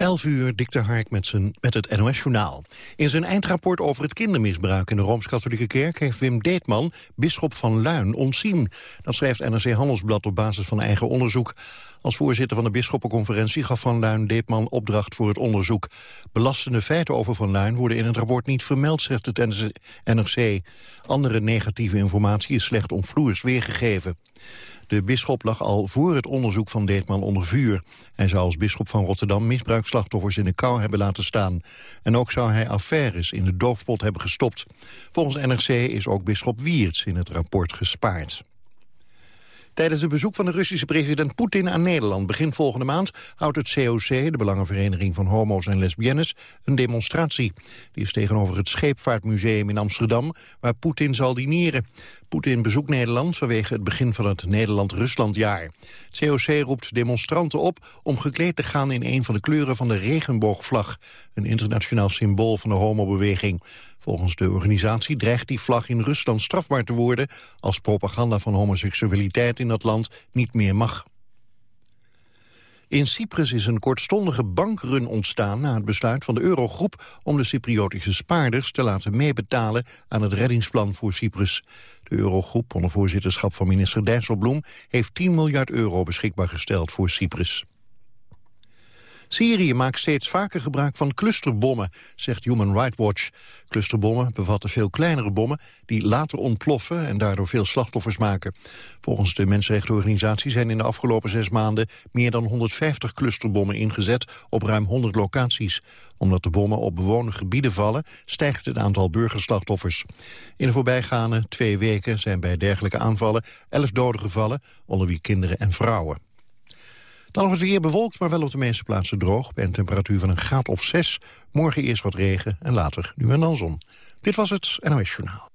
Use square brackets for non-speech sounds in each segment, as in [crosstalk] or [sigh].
11 uur, Dikte Hark met, zijn, met het NOS-journaal. In zijn eindrapport over het kindermisbruik in de Rooms-Katholieke Kerk... heeft Wim Deetman, bisschop van Luin, ontzien. Dat schrijft NRC Handelsblad op basis van eigen onderzoek. Als voorzitter van de bisschoppenconferentie gaf Van Luin Deetman opdracht voor het onderzoek. Belastende feiten over Van Luin worden in het rapport niet vermeld, zegt het NRC. Andere negatieve informatie is slecht omvloers weergegeven. De bisschop lag al voor het onderzoek van Deetman onder vuur. Hij zou als bisschop van Rotterdam misbruikslachtoffers in de kou hebben laten staan. En ook zou hij affaires in de doofpot hebben gestopt. Volgens NRC is ook bisschop Wiertz in het rapport gespaard. Tijdens het bezoek van de Russische president Poetin aan Nederland begin volgende maand houdt het COC, de Belangenvereniging van Homo's en Lesbiennes, een demonstratie. Die is tegenover het Scheepvaartmuseum in Amsterdam, waar Poetin zal dineren. Poetin bezoekt Nederland vanwege het begin van het Nederland-Ruslandjaar. Het COC roept demonstranten op om gekleed te gaan in een van de kleuren van de regenboogvlag, een internationaal symbool van de homobeweging. Volgens de organisatie dreigt die vlag in Rusland strafbaar te worden... als propaganda van homoseksualiteit in dat land niet meer mag. In Cyprus is een kortstondige bankrun ontstaan na het besluit van de Eurogroep om de Cypriotische spaarders te laten meebetalen aan het reddingsplan voor Cyprus. De Eurogroep, onder voorzitterschap van minister Dijsselbloem, heeft 10 miljard euro beschikbaar gesteld voor Cyprus. Syrië maakt steeds vaker gebruik van clusterbommen, zegt Human Rights Watch. Clusterbommen bevatten veel kleinere bommen die later ontploffen en daardoor veel slachtoffers maken. Volgens de mensenrechtenorganisatie zijn in de afgelopen zes maanden meer dan 150 clusterbommen ingezet op ruim 100 locaties. Omdat de bommen op bewoonde gebieden vallen, stijgt het aantal burgerslachtoffers. In de voorbijgaande twee weken zijn bij dergelijke aanvallen elf doden gevallen, onder wie kinderen en vrouwen. Dan nog het weer bewolkt, maar wel op de meeste plaatsen droog... bij een temperatuur van een graad of 6. Morgen eerst wat regen en later nu en dan zon. Dit was het NOS Journaal.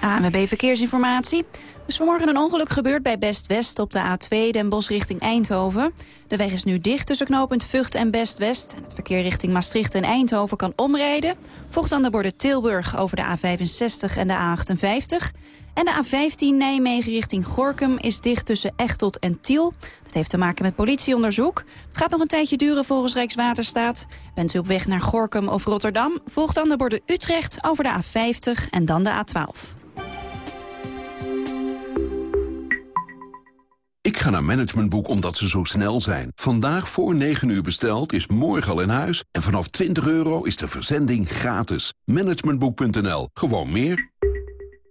AMB Verkeersinformatie. Er is vanmorgen een ongeluk gebeurd bij Best-West op de A2 Den Bosch richting Eindhoven. De weg is nu dicht tussen knooppunt Vught en Best-West. Het verkeer richting Maastricht en Eindhoven kan omrijden. Vocht aan de borden Tilburg over de A65 en de A58. En de A15 Nijmegen richting Gorkum is dicht tussen Echtelt en Tiel. Dat heeft te maken met politieonderzoek. Het gaat nog een tijdje duren volgens Rijkswaterstaat. Bent u op weg naar Gorkum of Rotterdam? Volgt dan de borden Utrecht over de A50 en dan de A12. Ik ga naar Managementboek omdat ze zo snel zijn. Vandaag voor 9 uur besteld is morgen al in huis. En vanaf 20 euro is de verzending gratis. Managementboek.nl. Gewoon meer.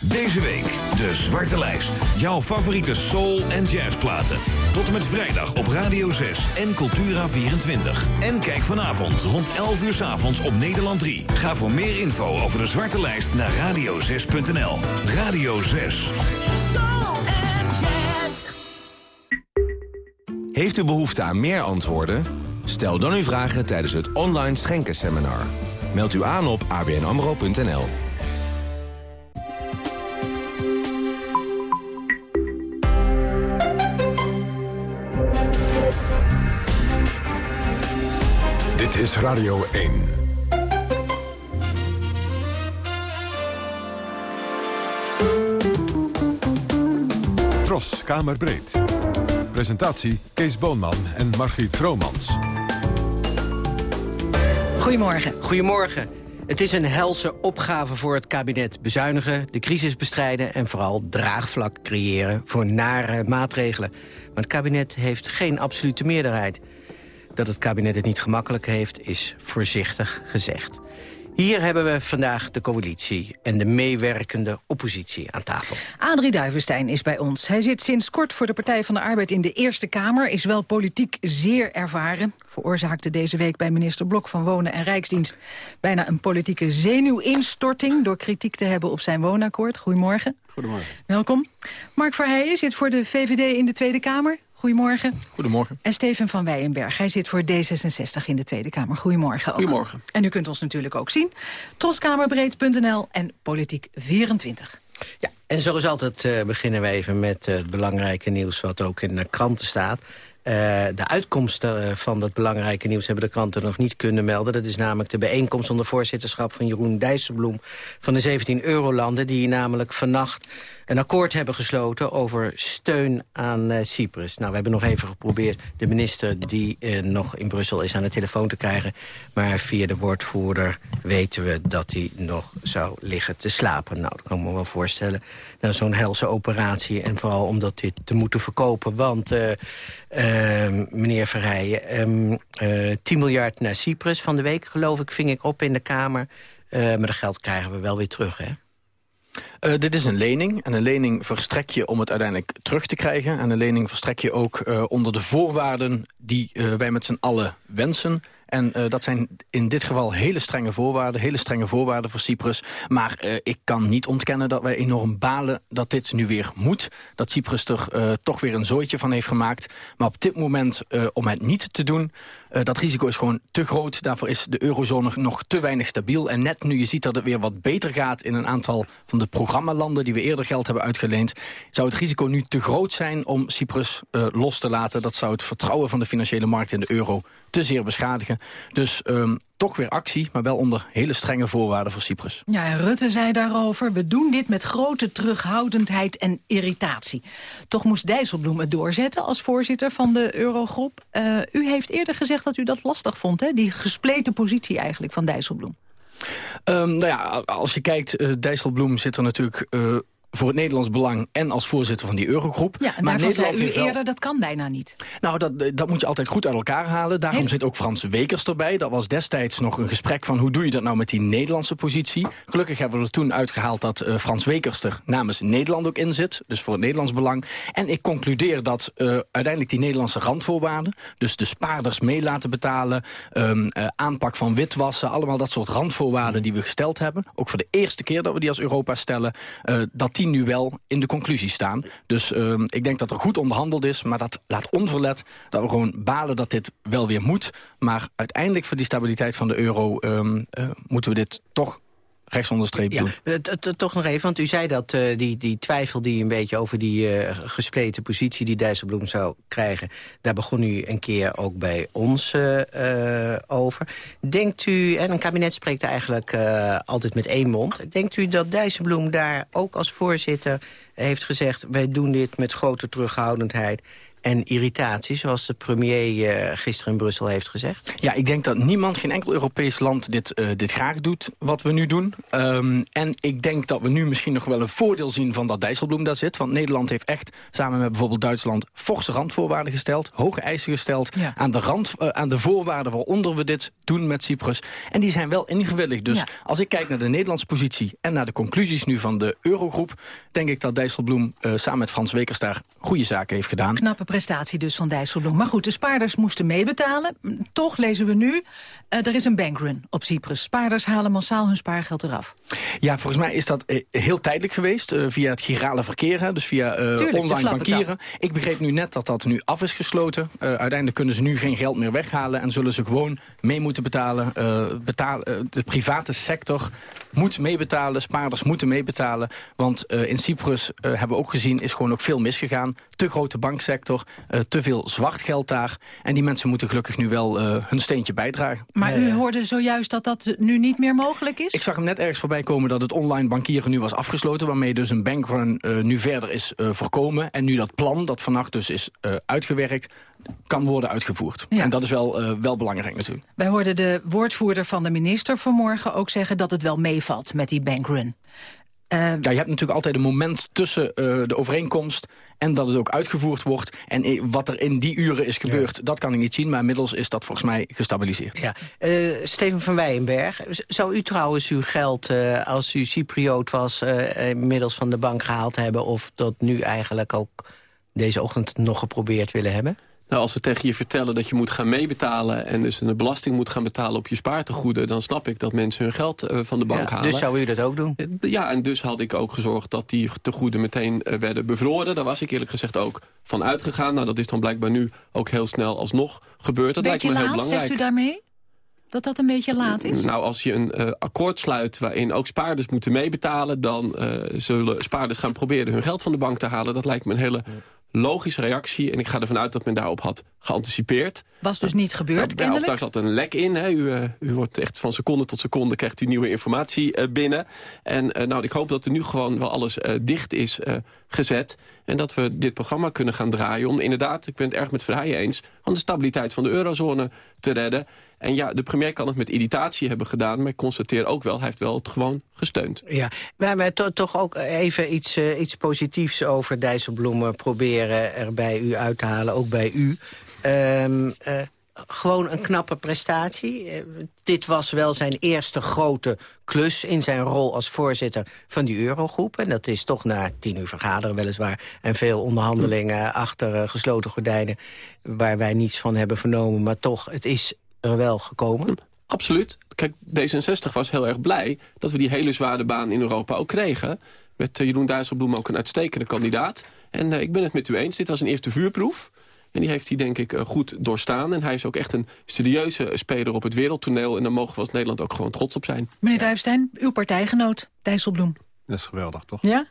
Deze week de Zwarte Lijst. Jouw favoriete soul- en jazzplaten. Tot en met vrijdag op Radio 6 en Cultura24. En kijk vanavond rond 11 uur s avonds op Nederland 3. Ga voor meer info over de Zwarte Lijst naar radio6.nl. Radio 6. Soul en jazz. Heeft u behoefte aan meer antwoorden? Stel dan uw vragen tijdens het online schenkenseminar. Meld u aan op abnamro.nl. Dit is Radio 1. Tros, Kamerbreed. Presentatie Kees Boonman en Margriet Vromans. Goedemorgen. Goedemorgen. Het is een helse opgave voor het kabinet. Bezuinigen, de crisis bestrijden en vooral draagvlak creëren voor nare maatregelen. Maar het kabinet heeft geen absolute meerderheid. Dat het kabinet het niet gemakkelijk heeft, is voorzichtig gezegd. Hier hebben we vandaag de coalitie en de meewerkende oppositie aan tafel. Adrie Duivenstein is bij ons. Hij zit sinds kort voor de Partij van de Arbeid in de Eerste Kamer... is wel politiek zeer ervaren. Veroorzaakte deze week bij minister Blok van Wonen en Rijksdienst... bijna een politieke zenuwinstorting... door kritiek te hebben op zijn woonakkoord. Goedemorgen. Goedemorgen. Welkom. Mark Verheijen zit voor de VVD in de Tweede Kamer. Goedemorgen. Goedemorgen. En Steven van Weijenberg, hij zit voor D66 in de Tweede Kamer. Goedemorgen. Ook. Goedemorgen. En u kunt ons natuurlijk ook zien. Troskamerbreed.nl en Politiek 24. Ja, en zoals altijd uh, beginnen we even met uh, het belangrijke nieuws... wat ook in de kranten staat. Uh, de uitkomsten van dat belangrijke nieuws hebben de kranten nog niet kunnen melden. Dat is namelijk de bijeenkomst onder voorzitterschap van Jeroen Dijsselbloem... van de 17 Eurolanden, die namelijk vannacht een akkoord hebben gesloten over steun aan uh, Cyprus. Nou, we hebben nog even geprobeerd de minister die uh, nog in Brussel is aan de telefoon te krijgen. Maar via de woordvoerder weten we dat hij nog zou liggen te slapen. Nou, dat kan ik me wel voorstellen. Nou, zo'n helse operatie en vooral om dat dit te moeten verkopen. Want, uh, meneer Verheijen, um, 10 miljard naar Cyprus van de week, geloof ik, ving ik op in de Kamer. maar dat geld krijgen we wel weer terug, hè? Uh, dit is een lening. En een lening verstrek je om het uiteindelijk terug te krijgen. En een lening verstrek je ook uh, onder de voorwaarden die uh, wij met z'n allen wensen. En dat zijn in dit geval hele strenge voorwaarden. Hele strenge voorwaarden voor Cyprus. Maar ik kan niet ontkennen dat wij enorm balen dat dit nu weer moet. Dat Cyprus er toch weer een zooitje van heeft gemaakt. Maar op dit moment, om het niet te doen... dat risico is gewoon te groot. Daarvoor is de eurozone nog te weinig stabiel. En net nu je ziet dat het weer wat beter gaat... in een aantal van de programmalanden die we eerder geld hebben uitgeleend... zou het risico nu te groot zijn om Cyprus los te laten. Dat zou het vertrouwen van de financiële markt in de euro te zeer beschadigen. Dus um, toch weer actie, maar wel onder hele strenge voorwaarden voor Cyprus. Ja, en Rutte zei daarover, we doen dit met grote terughoudendheid en irritatie. Toch moest Dijsselbloem het doorzetten als voorzitter van de Eurogroep. Uh, u heeft eerder gezegd dat u dat lastig vond, hè? die gespleten positie eigenlijk van Dijsselbloem. Um, nou ja, als je kijkt, uh, Dijsselbloem zit er natuurlijk... Uh, voor het Nederlands Belang en als voorzitter van die eurogroep. Ja, en maar Nederland zei u eerder, wel... dat kan bijna niet. Nou, dat, dat moet je altijd goed uit elkaar halen. Daarom Heeft... zit ook Frans Wekers erbij. Dat was destijds nog een gesprek van hoe doe je dat nou met die Nederlandse positie. Gelukkig hebben we er toen uitgehaald dat uh, Frans Wekers er namens Nederland ook in zit. Dus voor het Nederlands Belang. En ik concludeer dat uh, uiteindelijk die Nederlandse randvoorwaarden... dus de spaarders mee laten betalen, um, uh, aanpak van witwassen... allemaal dat soort randvoorwaarden die we gesteld hebben. Ook voor de eerste keer dat we die als Europa stellen... dat die nu wel in de conclusie staan. Dus uh, ik denk dat er goed onderhandeld is, maar dat laat onverlet dat we gewoon balen dat dit wel weer moet. Maar uiteindelijk voor die stabiliteit van de euro uh, uh, moeten we dit toch rechts onder streep ja, doen. Toch nog even, want u zei dat uh, die, die twijfel die een beetje over die uh, gespleten positie die Dijsselbloem zou krijgen, daar begon u een keer ook bij ons uh, over. Denkt u, en een kabinet spreekt eigenlijk altijd met één mond, denkt u dat Dijsselbloem daar ook als voorzitter heeft gezegd, wij doen dit met grote terughoudendheid en irritatie, zoals de premier uh, gisteren in Brussel heeft gezegd? Ja, ik denk dat niemand, geen enkel Europees land dit, uh, dit graag doet, wat we nu doen. Um, en ik denk dat we nu misschien nog wel een voordeel zien van dat Dijsselbloem daar zit. Want Nederland heeft echt, samen met bijvoorbeeld Duitsland, forse randvoorwaarden gesteld. Hoge eisen gesteld ja. aan, de rand, uh, aan de voorwaarden waaronder we dit doen met Cyprus. En die zijn wel ingewilligd. Dus ja. als ik kijk naar de Nederlandse positie en naar de conclusies nu van de Eurogroep, denk ik dat Dijsselbloem samen met Frans Wekers daar goede zaken heeft gedaan. Knappe prestatie dus van Dijsselbloem. Maar goed, de spaarders moesten meebetalen. Toch lezen we nu, uh, er is een bankrun op Cyprus. Spaarders halen massaal hun spaargeld eraf. Ja, volgens mij is dat heel tijdelijk geweest. Uh, via het girale verkeer, hè, dus via uh, Tuurlijk, online bankieren. Ik begreep nu net dat dat nu af is gesloten. uiteindelijk kunnen ze nu geen geld meer weghalen... en zullen ze gewoon mee moeten betalen. betalen de private sector moet meebetalen, spaarders moeten meebetalen. Want in Cyprus, hebben we ook gezien, is gewoon ook veel misgegaan. Te grote banksector, uh, te veel zwart geld daar. En die mensen moeten gelukkig nu wel uh, hun steentje bijdragen. Maar u hoorde zojuist dat dat nu niet meer mogelijk is? Ik zag hem net ergens voorbij komen dat het online bankieren nu was afgesloten... waarmee dus een bankrun uh, nu verder is voorkomen. En nu dat plan, dat vannacht dus is uitgewerkt kan worden uitgevoerd. Ja. En dat is wel, wel belangrijk natuurlijk. Wij hoorden de woordvoerder van de minister vanmorgen ook zeggen... dat het wel meevalt met die bankrun. Uh, ja, je hebt natuurlijk altijd een moment tussen uh, de overeenkomst... en dat het ook uitgevoerd wordt. En wat er in die uren is gebeurd, ja. dat kan ik niet zien. Maar inmiddels is dat volgens mij gestabiliseerd. Ja. Uh, Steven van Weijenberg, zou u trouwens uw geld... als u Cypriot was, inmiddels van de bank gehaald hebben... of dat nu eigenlijk ook deze ochtend nog geprobeerd willen hebben? Nou, als ze tegen je vertellen dat je moet gaan meebetalen... en dus een belasting moet gaan betalen op je spaartegoeden... dan snap ik dat mensen hun geld uh, van de bank ja, halen. Dus zou u dat ook doen? Uh, ja, en dus had ik ook gezorgd dat die tegoeden meteen uh, werden bevroren. Daar was ik eerlijk gezegd ook van uitgegaan. Nou, dat is dan blijkbaar nu ook heel snel alsnog gebeurd. Dat beetje lijkt me laat, heel belangrijk. zegt u daarmee? Dat dat een beetje laat is? Nou, als je een uh, akkoord sluit waarin ook spaarders moeten meebetalen... dan uh, zullen spaarders gaan proberen hun geld van de bank te halen. Dat lijkt me een hele logische reactie. En ik ga ervan uit dat men daarop had geanticipeerd. Was dus niet gebeurd, nou, Of daar zat een lek in. Hè. U, uh, u wordt echt van seconde tot seconde krijgt u nieuwe informatie uh, binnen. En uh, nou, ik hoop dat er nu gewoon wel alles dicht is gezet. En dat we dit programma kunnen gaan draaien. Om inderdaad, ik ben het erg met Verheijen eens... om de stabiliteit van de eurozone te redden. En ja, de premier kan het met irritatie hebben gedaan... maar ik constateer ook wel, hij heeft wel het gewoon gesteund. Ja, maar, maar to, toch ook even iets, uh, iets positiefs over Dijsselbloem proberen er bij u uit te halen, ook bij u. Um, uh, gewoon een knappe prestatie. Dit was wel zijn eerste grote klus in zijn rol als voorzitter van die Eurogroep. En dat is toch na tien uur vergaderen weliswaar... en veel onderhandelingen achter gesloten gordijnen... waar wij niets van hebben vernomen, maar toch, het is er wel gekomen? Absoluut. Kijk, D66 was heel erg blij dat we die hele zware baan in Europa ook kregen. Met uh, Jeroen Dijsselbloem ook een uitstekende kandidaat. En uh, ik ben het met u eens, dit was een eerste vuurproef. En die heeft hij denk ik uh, goed doorstaan. En hij is ook echt een serieuze speler op het wereldtoneel. En daar mogen we als Nederland ook gewoon trots op zijn. Meneer Duifstein, uw partijgenoot, Dijsselbloem. Dat is geweldig, toch? Ja?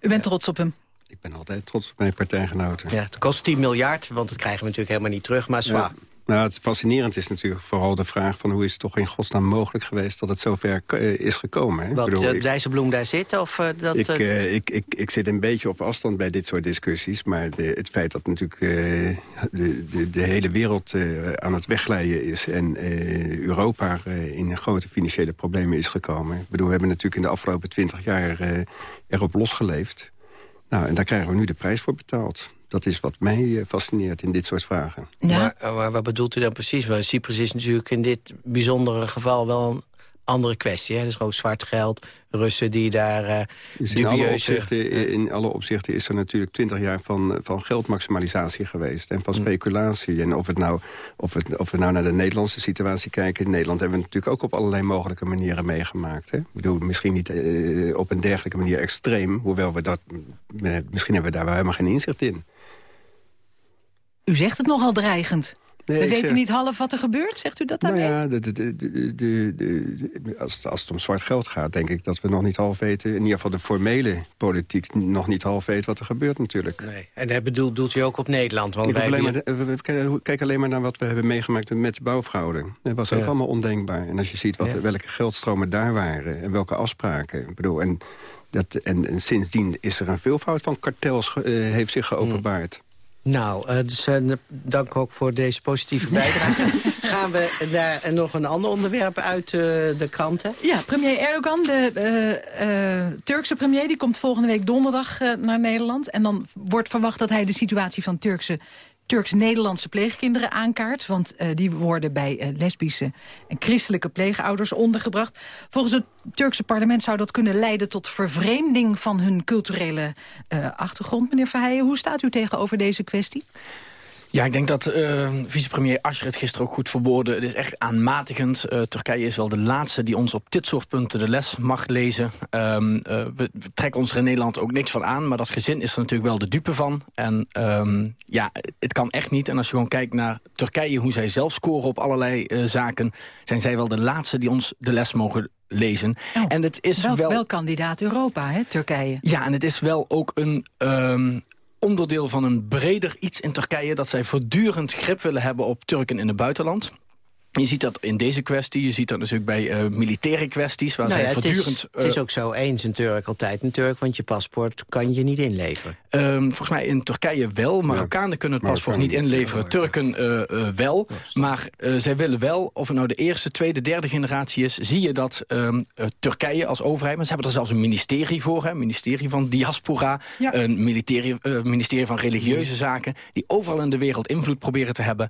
U bent ja. trots op hem? Ik ben altijd trots op mijn partijgenoten. Ja, het kost 10 miljard, want dat krijgen we natuurlijk helemaal niet terug. Maar zwaar. Ja. Nou, het fascinerend is natuurlijk vooral de vraag van hoe is het toch in godsnaam mogelijk geweest dat het zover uh, is gekomen. Hè? Wat bedoel, uh, Dijsselbloem daar zit? Of, uh, dat, ik, ik, ik, ik zit een beetje op afstand bij dit soort discussies, maar de, het feit dat natuurlijk de, de, de, hele wereld aan het wegglijden is en Europa in grote financiële problemen is gekomen. Ik bedoel, we hebben natuurlijk in de afgelopen twintig jaar erop losgeleefd. Nou, en daar krijgen we nu de prijs voor betaald. Dat is wat mij fascineert in dit soort vragen. Ja. Maar, maar wat bedoelt u dan precies? Want Cyprus is natuurlijk in dit bijzondere geval wel een andere kwestie. Hè? Dus gewoon zwart geld, Russen die daar uh, dus in, alle opzichten, in alle opzichten is er natuurlijk twintig jaar van, van geldmaximalisatie geweest. En van speculatie. En of, het nou, of, het, of we nou naar de Nederlandse situatie kijken... in Nederland hebben we natuurlijk ook op allerlei mogelijke manieren meegemaakt. Hè? Ik bedoel, misschien niet uh, op een dergelijke manier extreem. Hoewel we dat... Misschien hebben we daar wel helemaal geen inzicht in. U zegt het nogal dreigend. Nee, we weten zeg, niet half wat er gebeurt, zegt u dat daarmee? Nou ja, de, de, de, als, als het om zwart geld gaat, denk ik dat we nog niet half weten... in ieder geval de formele politiek nog niet half weet wat er gebeurt natuurlijk. Nee. En dat bedoelt, doelt u ook op Nederland? Want wij alleen maar, we kijken alleen maar naar wat we hebben meegemaakt met de bouwfraude. Dat was ook ja. allemaal ondenkbaar. En als je ziet wat, ja. welke geldstromen daar waren en welke afspraken... Ik bedoel, en, dat, en, en sindsdien is er een veelvoud van kartels uh, heeft zich geopenbaard. Nou, uh, dus, uh, dank ook voor deze positieve [laughs] bijdrage. Gaan we naar nog een ander onderwerp uit uh, de kranten? Ja, premier Erdogan, de Turkse premier... die komt volgende week donderdag naar Nederland. En dan wordt verwacht dat hij de situatie van Turkse Turks-Nederlandse pleegkinderen aankaart. Want uh, die worden bij uh, lesbische en christelijke pleegouders ondergebracht. Volgens het Turkse parlement zou dat kunnen leiden tot vervreemding van hun culturele uh, achtergrond. Meneer Verheijen, hoe staat u tegenover deze kwestie? Ja, ik denk dat uh, vicepremier Asscher het gisteren ook goed verwoordde. Het is echt aanmatigend. Uh, Turkije is wel de laatste die ons op dit soort punten de les mag lezen. Um, uh, we, we, trekken ons er in Nederland ook niks van aan. Maar dat gezin is er natuurlijk wel de dupe van. En um, ja, het kan echt niet. En als je gewoon kijkt naar Turkije, hoe zij zelf scoren op allerlei zaken... zijn zij wel de laatste die ons de les mogen lezen. Oh, en het is wel, wel... wel kandidaat Europa, hè, Turkije. Ja, en het is wel ook een... Um, onderdeel van een breder iets in Turkije... dat zij voortdurend grip willen hebben op Turken in het buitenland. Je ziet dat in deze kwestie, je ziet dat natuurlijk bij uh, militaire kwesties... waar nou zij ja, voortdurend... Het is, het is, ook zo, eens een Turk, altijd een Turk... want je paspoort kan je niet inleveren. Um, volgens mij in Turkije wel. Marokkanen ja. kunnen het paspoort niet inleveren. Turken uh, uh, wel. Maar zij willen wel, of het nou de eerste, tweede, derde generatie is... zie je dat um, Turkije als overheid... maar ze hebben er zelfs een ministerie voor, hè, ministerie van diaspora... Ja. een ministerie, ministerie van religieuze zaken... die overal in de wereld invloed proberen te hebben.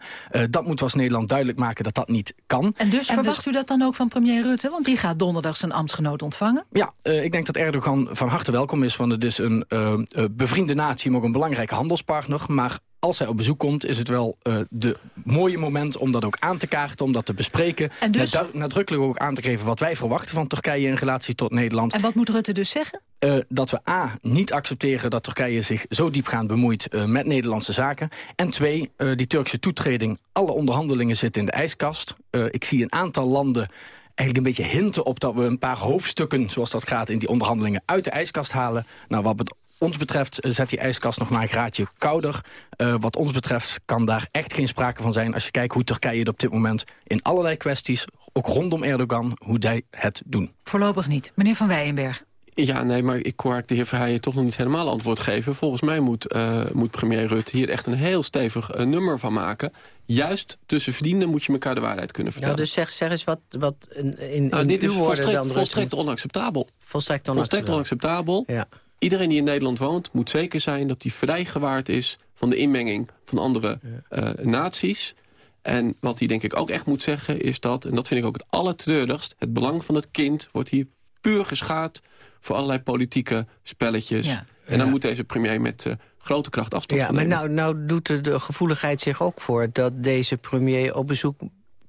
dat moet als Nederland duidelijk maken dat dat niet kan. En dus en verwacht dus... u dat dan ook van premier Rutte? Want die gaat donderdag zijn ambtsgenoot ontvangen. Ja, uh, ik denk dat Erdogan van harte welkom is. Want het is een uh, uh, bevriende natie, maar ook een belangrijke handelspartner. Maar als hij op bezoek komt, is het wel uh, de mooie moment om dat ook aan te kaarten, om dat te bespreken. En dus... nadrukkelijk ook aan te geven wat wij verwachten van Turkije in relatie tot Nederland. En wat moet Rutte dus zeggen? Uh, dat we A, niet accepteren dat Turkije zich zo diepgaand bemoeit uh, met Nederlandse zaken. En twee, die Turkse toetreding, alle onderhandelingen zitten in de ijskast. ik zie een aantal landen eigenlijk een beetje hinten op dat we een paar hoofdstukken, zoals dat gaat in die onderhandelingen, uit de ijskast halen. Nou, wat ons betreft zet die ijskast nog maar een graadje kouder. Uh, wat ons betreft kan daar echt geen sprake van zijn... als je kijkt hoe Turkije het op dit moment in allerlei kwesties... ook rondom Erdogan, hoe zij het doen. Voorlopig niet. Meneer Van Weijenberg. Ja, nee, maar ik hoor de heer Verheijen toch nog niet helemaal antwoord geven. Volgens mij moet, uh, moet premier Rutte hier echt een heel stevig uh, nummer van maken. Juist tussen vrienden moet je elkaar de waarheid kunnen vertellen. Nou, dus zeg, zeg eens wat, wat in, in, nou, in dit uw is woorden volstrekt, dan... volstrekt onacceptabel. Volstrekt onacceptabel. Volstrekt onacceptabel. Ja. Iedereen die in Nederland woont moet zeker zijn dat hij vrijgewaard is... van de inmenging van andere ja. uh, naties... En wat hij denk ik ook echt moet zeggen is dat... en dat vind ik ook het allertreurigst... het belang van het kind wordt hier puur geschaad... voor allerlei politieke spelletjes. Ja. En dan Ja. moet deze premier met uh, grote kracht afstand Ja, van maar nou, nou doet de, de gevoeligheid zich ook voor... dat deze premier op bezoek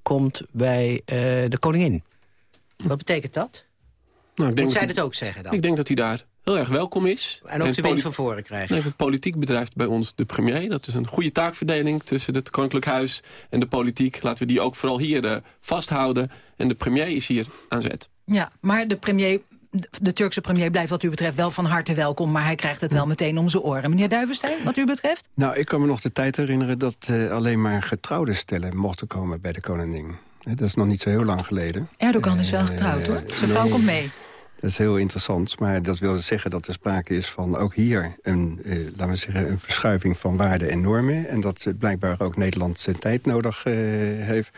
komt bij eh, de koningin. Wat betekent dat? Nou, ik denk Moet zij dat ook zeggen dan? Ik denk dat hij daar heel erg welkom is. En ook de wind van voren krijgen. Nee, want politiek bedrijft bij ons de premier. Dat is een goede taakverdeling tussen het Koninklijk Huis en de politiek. Laten we die ook vooral hier uh, vasthouden. En de premier is hier aan zet. Ja, maar de premier... De Turkse premier blijft wat u betreft wel van harte welkom... maar hij krijgt het wel meteen om zijn oren. Meneer Duivenstein, wat u betreft? Nou, ik kan me nog de tijd herinneren dat uh, alleen maar getrouwde stellen mochten komen bij de koningin. Dat is nog niet zo heel lang geleden. Erdogan is wel getrouwd, hoor. Zijn vrouw nee. komt mee. Dat is heel interessant, maar dat wil zeggen dat er sprake is van ook hier een, eh, laten we zeggen, een verschuiving van waarden en normen. En dat eh, blijkbaar ook Nederland zijn tijd nodig eh, heeft.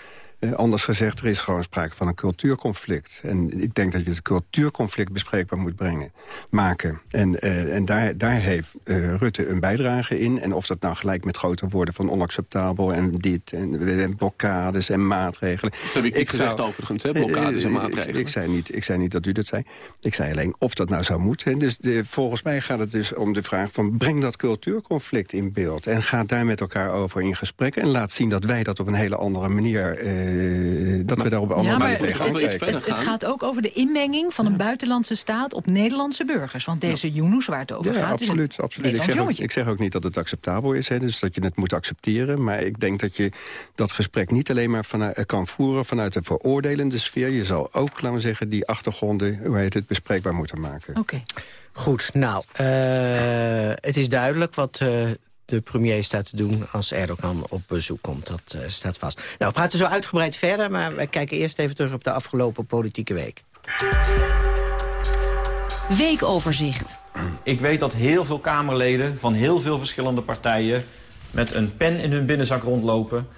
Uh, anders gezegd, er is gewoon sprake van een cultuurconflict. En ik denk dat je het cultuurconflict bespreekbaar moet brengen, maken. En, uh, en daar, daar heeft uh, Rutte een bijdrage in. En of dat nou gelijk met grote woorden van onacceptabel... en dit, en, en blokkades en maatregelen. Dat heb ik niet gezegd overigens, hè, blokkades en maatregelen. Ik, ik, zei niet, ik zei niet dat u dat zei. Ik zei alleen of dat nou zou moeten. Dus de, volgens mij gaat het dus om de vraag van... breng dat cultuurconflict in beeld. En ga daar met elkaar over in gesprek. En laat zien dat wij dat op een hele andere manier... Uh, dat maar, we daar op een andere ja, manier het, tegenaan het, het, het, het, gaat ook over de inmenging van een buitenlandse staat op Nederlandse burgers. Want deze ja. Yunus waar het over ja, gaat absoluut, is een absoluut. Ik zeg, ook, ik zeg ook niet dat het acceptabel is, hè, dus dat je het moet accepteren. Maar ik denk dat je dat gesprek niet alleen maar vanuit, kan voeren vanuit de veroordelende sfeer. Je zal ook, laten we zeggen, die achtergronden, hoe heet het, bespreekbaar moeten maken. Oké. Okay. Goed, nou, uh, het is duidelijk wat uh, de premier staat te doen als Erdogan op bezoek komt. Dat uh, staat vast. Nou, we praten zo uitgebreid verder, maar wij kijken eerst even terug op de afgelopen politieke week. Weekoverzicht. Ik weet dat heel veel Kamerleden van heel veel verschillende partijen... met een pen in hun binnenzak rondlopen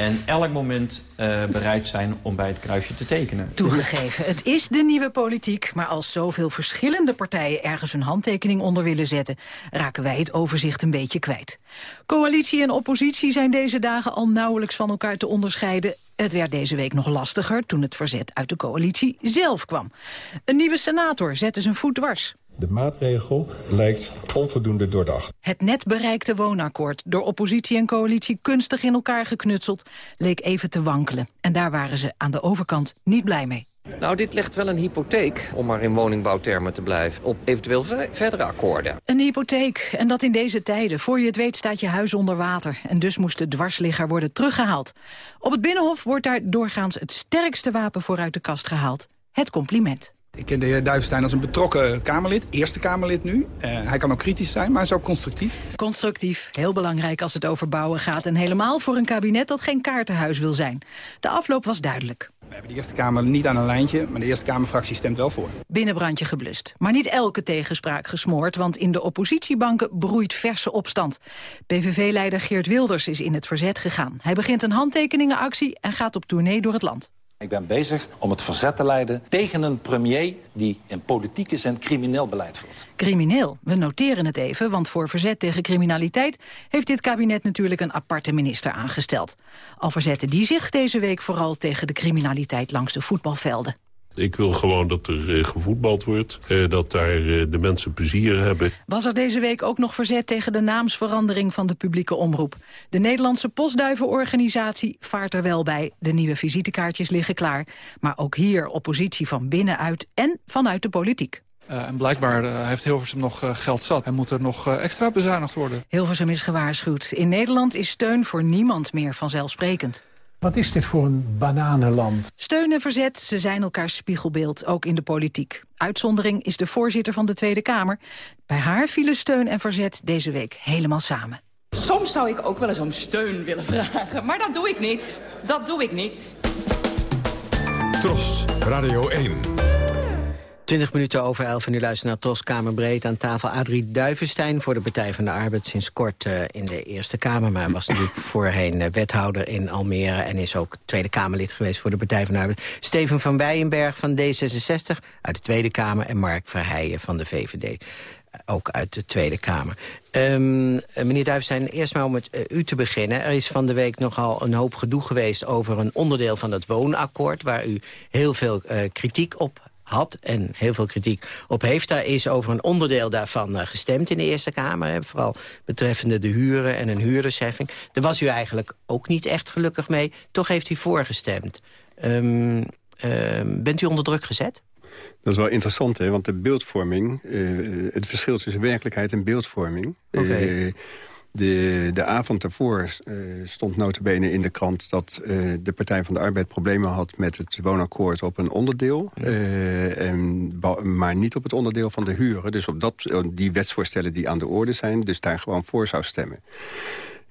en elk moment uh, bereid zijn om bij het kruisje te tekenen. Toegegeven, het is de nieuwe politiek. Maar als zoveel verschillende partijen ergens hun handtekening onder willen zetten... raken wij het overzicht een beetje kwijt. Coalitie en oppositie zijn deze dagen al nauwelijks van elkaar te onderscheiden. Het werd deze week nog lastiger toen het verzet uit de coalitie zelf kwam. Een nieuwe senator zette zijn voet dwars. De maatregel lijkt onvoldoende doordacht. Het net bereikte woonakkoord, door oppositie en coalitie kunstig in elkaar geknutseld, leek even te wankelen. En daar waren ze aan de overkant niet blij mee. Nou, dit legt wel een hypotheek, om maar in woningbouwtermen te blijven, op eventueel ver verdere akkoorden. Een hypotheek, en dat in deze tijden. Voor je het weet staat je huis onder water. En dus moest de dwarsligger worden teruggehaald. Op het Binnenhof wordt daar doorgaans het sterkste wapen voor uit de kast gehaald. Het compliment. Ik ken de heer Duivenstein als een betrokken Kamerlid, eerste Kamerlid nu. Uh, hij kan ook kritisch zijn, maar hij is ook constructief. Constructief, heel belangrijk als het over bouwen gaat... en helemaal voor een kabinet dat geen kaartenhuis wil zijn. De afloop was duidelijk. We hebben de Eerste Kamer niet aan een lijntje, maar de Eerste Kamerfractie stemt wel voor. Binnenbrandje geblust. Maar niet elke tegenspraak gesmoord, want in de oppositiebanken broeit verse opstand. PVV-leider Geert Wilders is in het verzet gegaan. Hij begint een handtekeningenactie en gaat op tournee door het land. Ik ben bezig om het verzet te leiden tegen een premier die in politieke zin crimineel beleid voert. Crimineel, we noteren het even, want voor verzet tegen criminaliteit heeft dit kabinet natuurlijk een aparte minister aangesteld. Al verzetten die zich deze week vooral tegen de criminaliteit langs de voetbalvelden. Ik wil gewoon dat er uh, gevoetbald wordt, uh, dat daar uh, de mensen plezier hebben. Was er deze week ook nog verzet tegen de naamsverandering van de publieke omroep. De Nederlandse postduivenorganisatie vaart er wel bij. De nieuwe visitekaartjes liggen klaar. Maar ook hier oppositie van binnenuit en vanuit de politiek. Uh, en blijkbaar uh, heeft Hilversum nog uh, geld zat en moet er nog extra bezuinigd worden. Hilversum is gewaarschuwd. In Nederland is steun voor niemand meer vanzelfsprekend. Wat is dit voor een bananenland? Steun en verzet, ze zijn elkaars spiegelbeeld, ook in de politiek. Uitzondering is de voorzitter van de Tweede Kamer. Bij haar vielen steun en verzet deze week helemaal samen. Soms zou ik ook wel eens om steun willen vragen, maar dat doe ik niet. Dat doe ik niet. Tros, Radio 1. 20 minuten over 11 en u luistert naar Tros Kamerbreed aan tafel. Adrie Duivenstein voor de Partij van de Arbeid. Sinds kort uh, in de Eerste Kamer, maar was natuurlijk [laughs] voorheen uh, wethouder in Almere... en is ook Tweede Kamerlid geweest voor de Partij van de Arbeid. Steven van Bijenberg van D66 uit de Tweede Kamer... en Mark Verheijen van de VVD ook uit de Tweede Kamer. Um, meneer Duivenstein, eerst maar om met uh, u te beginnen. Er is van de week nogal een hoop gedoe geweest over een onderdeel van het woonakkoord... waar u heel veel kritiek op had en heel veel kritiek op heeft. Daar is over een onderdeel daarvan uh, gestemd in de Eerste Kamer. Hè, vooral betreffende de huren en een huurdersheffing. Daar was u eigenlijk ook niet echt gelukkig mee. Toch heeft u voorgestemd. Um, um, bent u onder druk gezet? Dat is wel interessant, hè? want de beeldvorming... Uh, het verschil tussen werkelijkheid en beeldvorming... Okay. Uh, de, de avond daarvoor uh, stond notabene in de krant... dat uh, de Partij van de Arbeid problemen had met het woonakkoord op een onderdeel. Uh, en, maar niet op het onderdeel van de huren. Dus op dat, die wetsvoorstellen die aan de orde zijn... dus daar gewoon voor zou stemmen.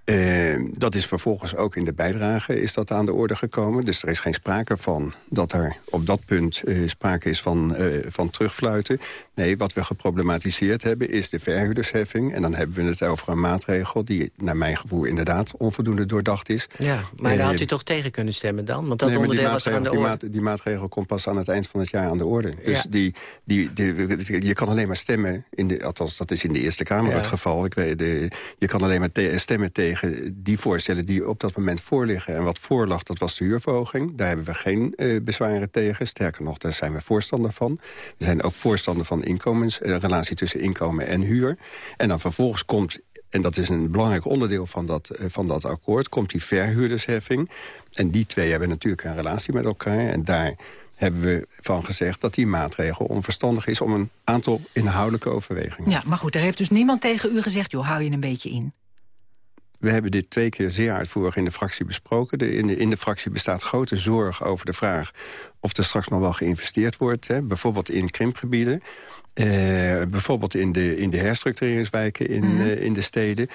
Uh, dat is vervolgens ook in de bijdrage is dat aan de orde gekomen. Dus er is geen sprake van dat er op dat punt uh, sprake is van, uh, van terugfluiten. Nee, wat we geproblematiseerd hebben is de verhuurdersheffing. En dan hebben we het over een maatregel die naar mijn gevoel inderdaad onvoldoende doordacht is. Ja, maar daar had u toch tegen kunnen stemmen dan? Want dat nee, onderdeel was er aan de orde. Die, maat, die maatregel komt pas aan het eind van het jaar aan de orde. Dus Ja. die, die, die, je kan alleen maar stemmen, in de, althans dat is in de Eerste Kamer Ja. het geval. Ik weet, de, je kan alleen maar te- stemmen tegen die voorstellen die op dat moment voorliggen. En wat voorlag, dat was de huurverhoging. Daar hebben we geen eh, bezwaren tegen. Sterker nog, daar zijn we voorstander van. We zijn ook voorstander van inkomens, eh, relatie tussen inkomen en huur. En dan vervolgens komt en dat is een belangrijk onderdeel van dat, eh, van dat akkoord... komt die verhuurdersheffing. En die twee hebben natuurlijk een relatie met elkaar. En daar hebben we van gezegd dat die maatregel onverstandig is... om een aantal inhoudelijke overwegingen. Ja, maar goed, er heeft dus niemand tegen u gezegd... joh, hou je een beetje in. We hebben dit twee keer zeer uitvoerig in de fractie besproken. De, in, de, in de fractie bestaat grote zorg over de vraag... of er straks nog wel geïnvesteerd wordt, hè, bijvoorbeeld in krimpgebieden... Eh, bijvoorbeeld in de, in de herstructureringswijken in, Mhm. eh, in de steden.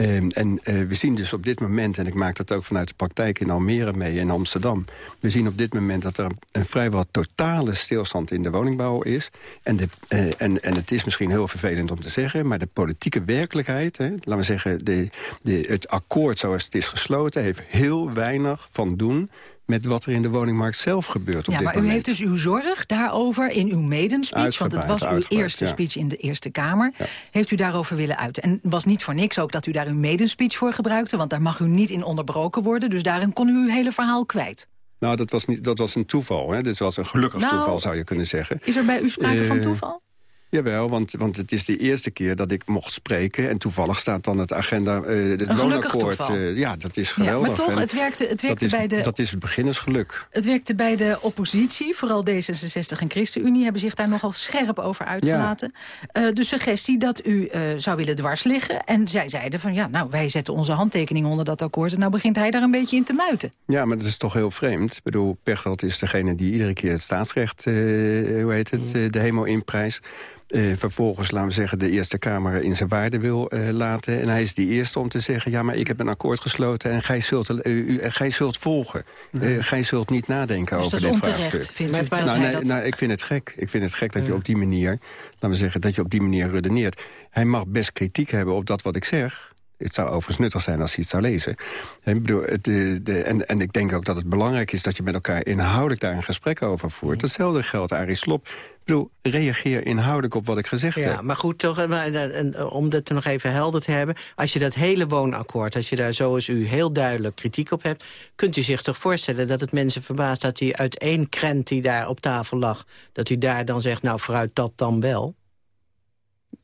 Ehm, en eh, we zien dus op dit moment, en ik maak dat ook vanuit de praktijk in Almere mee en Amsterdam... we zien op dit moment dat er een vrijwel totale stilstand in de woningbouw is. En, eh, en, en het is misschien heel vervelend om te zeggen... maar de politieke werkelijkheid, hè, laten we zeggen... De, de, het akkoord zoals het is gesloten, heeft heel weinig van doen met wat er in de woningmarkt zelf gebeurt op Ja, dit maar u heeft dus uw zorg daarover in uw medenspeech... want het was uw eerste ja. speech in de Eerste Kamer... heeft u daarover willen uiten. En het was niet voor niks ook dat u daar uw medenspeech voor gebruikte... want daar mag u niet in onderbroken worden. Dus daarin kon u uw hele verhaal kwijt. Nou, dat was, niet, dat was een toeval. Hè? Dit was een gelukkig Nou, toeval, zou je kunnen zeggen. Is er bij u sprake van Eh, toeval? Jawel, want, want het is de eerste keer dat ik mocht spreken... en toevallig staat dan het agenda, eh het loonakkoord. eh, ja, dat is Ja, geweldig. maar toch, En het werkte, het werkte is, bij de... Dat is het beginnersgeluk. Het werkte bij de oppositie, vooral D66 en ChristenUnie... hebben zich daar nogal scherp over uitgelaten. Eh, de suggestie dat u zou willen dwars liggen. En zij zeiden van, ja, nou, wij zetten onze handtekening onder dat akkoord... en nou begint hij daar een beetje in te muiten. Ja, maar dat is toch heel vreemd. Ik bedoel, Pechtold is degene die iedere keer het staatsrecht, hoe heet het, eh, de hemel inprijst. Eh, vervolgens, laten we zeggen, de Eerste Kamer in zijn waarde wil eh, laten. En hij is de eerste om te zeggen... ja, maar ik heb een akkoord gesloten en gij zult, eh, u, gij zult volgen. Eh, gij zult niet nadenken Dus over dat dit onterecht, vraagstuk. vindt u, nou, dat- nou, ik vind het gek. Ik vind het gek dat je op die manier... laten we zeggen, dat je op die manier redeneert. Hij mag best kritiek hebben op dat wat ik zeg... Het zou overigens nuttig zijn als hij het zou lezen. Ik bedoel, de, de, en, en ik denk ook dat het belangrijk is... dat je met elkaar inhoudelijk daar een gesprek over voert. Hetzelfde geldt, Arie Slop. Ik bedoel, reageer inhoudelijk op wat ik gezegd heb. Ja, maar goed, toch, eh, eh, eh, om dat nog even helder te hebben... als je dat hele woonakkoord, als je daar zoals u heel duidelijk kritiek op hebt... kunt u zich toch voorstellen dat het mensen verbaast... dat hij uit één krent die daar op tafel lag... dat u daar dan zegt, nou, vooruit dat dan wel...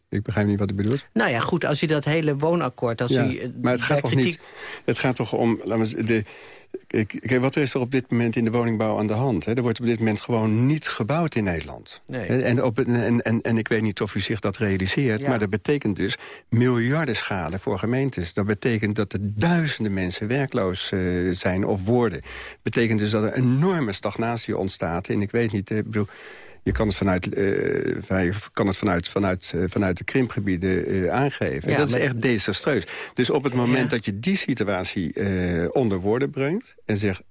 Ik begrijp niet wat u bedoelt. Nou ja, goed, als u dat hele woonakkoord... Als Ja, u, eh, maar het gaat toch kritiek- niet... Het gaat toch om... Laten we, de, kijk, wat is er op dit moment in de woningbouw aan de hand? Hè? Er wordt op dit moment gewoon niet gebouwd in Nederland. Nee. En, op, en, en, en ik weet niet of u zich dat realiseert... Ja. maar dat betekent dus miljarden schade voor gemeentes. Dat betekent dat er duizenden mensen werkloos eh, zijn of worden. Dat betekent dus dat er enorme stagnatie ontstaat. En ik weet niet, eh, ik bedoel... Je kan het vanuit, eh, kan het vanuit, vanuit, eh, vanuit de krimpgebieden eh, aangeven. Ja, dat is echt desastreus. Dus op het moment Ja. dat je die situatie onder woorden brengt... en zegt,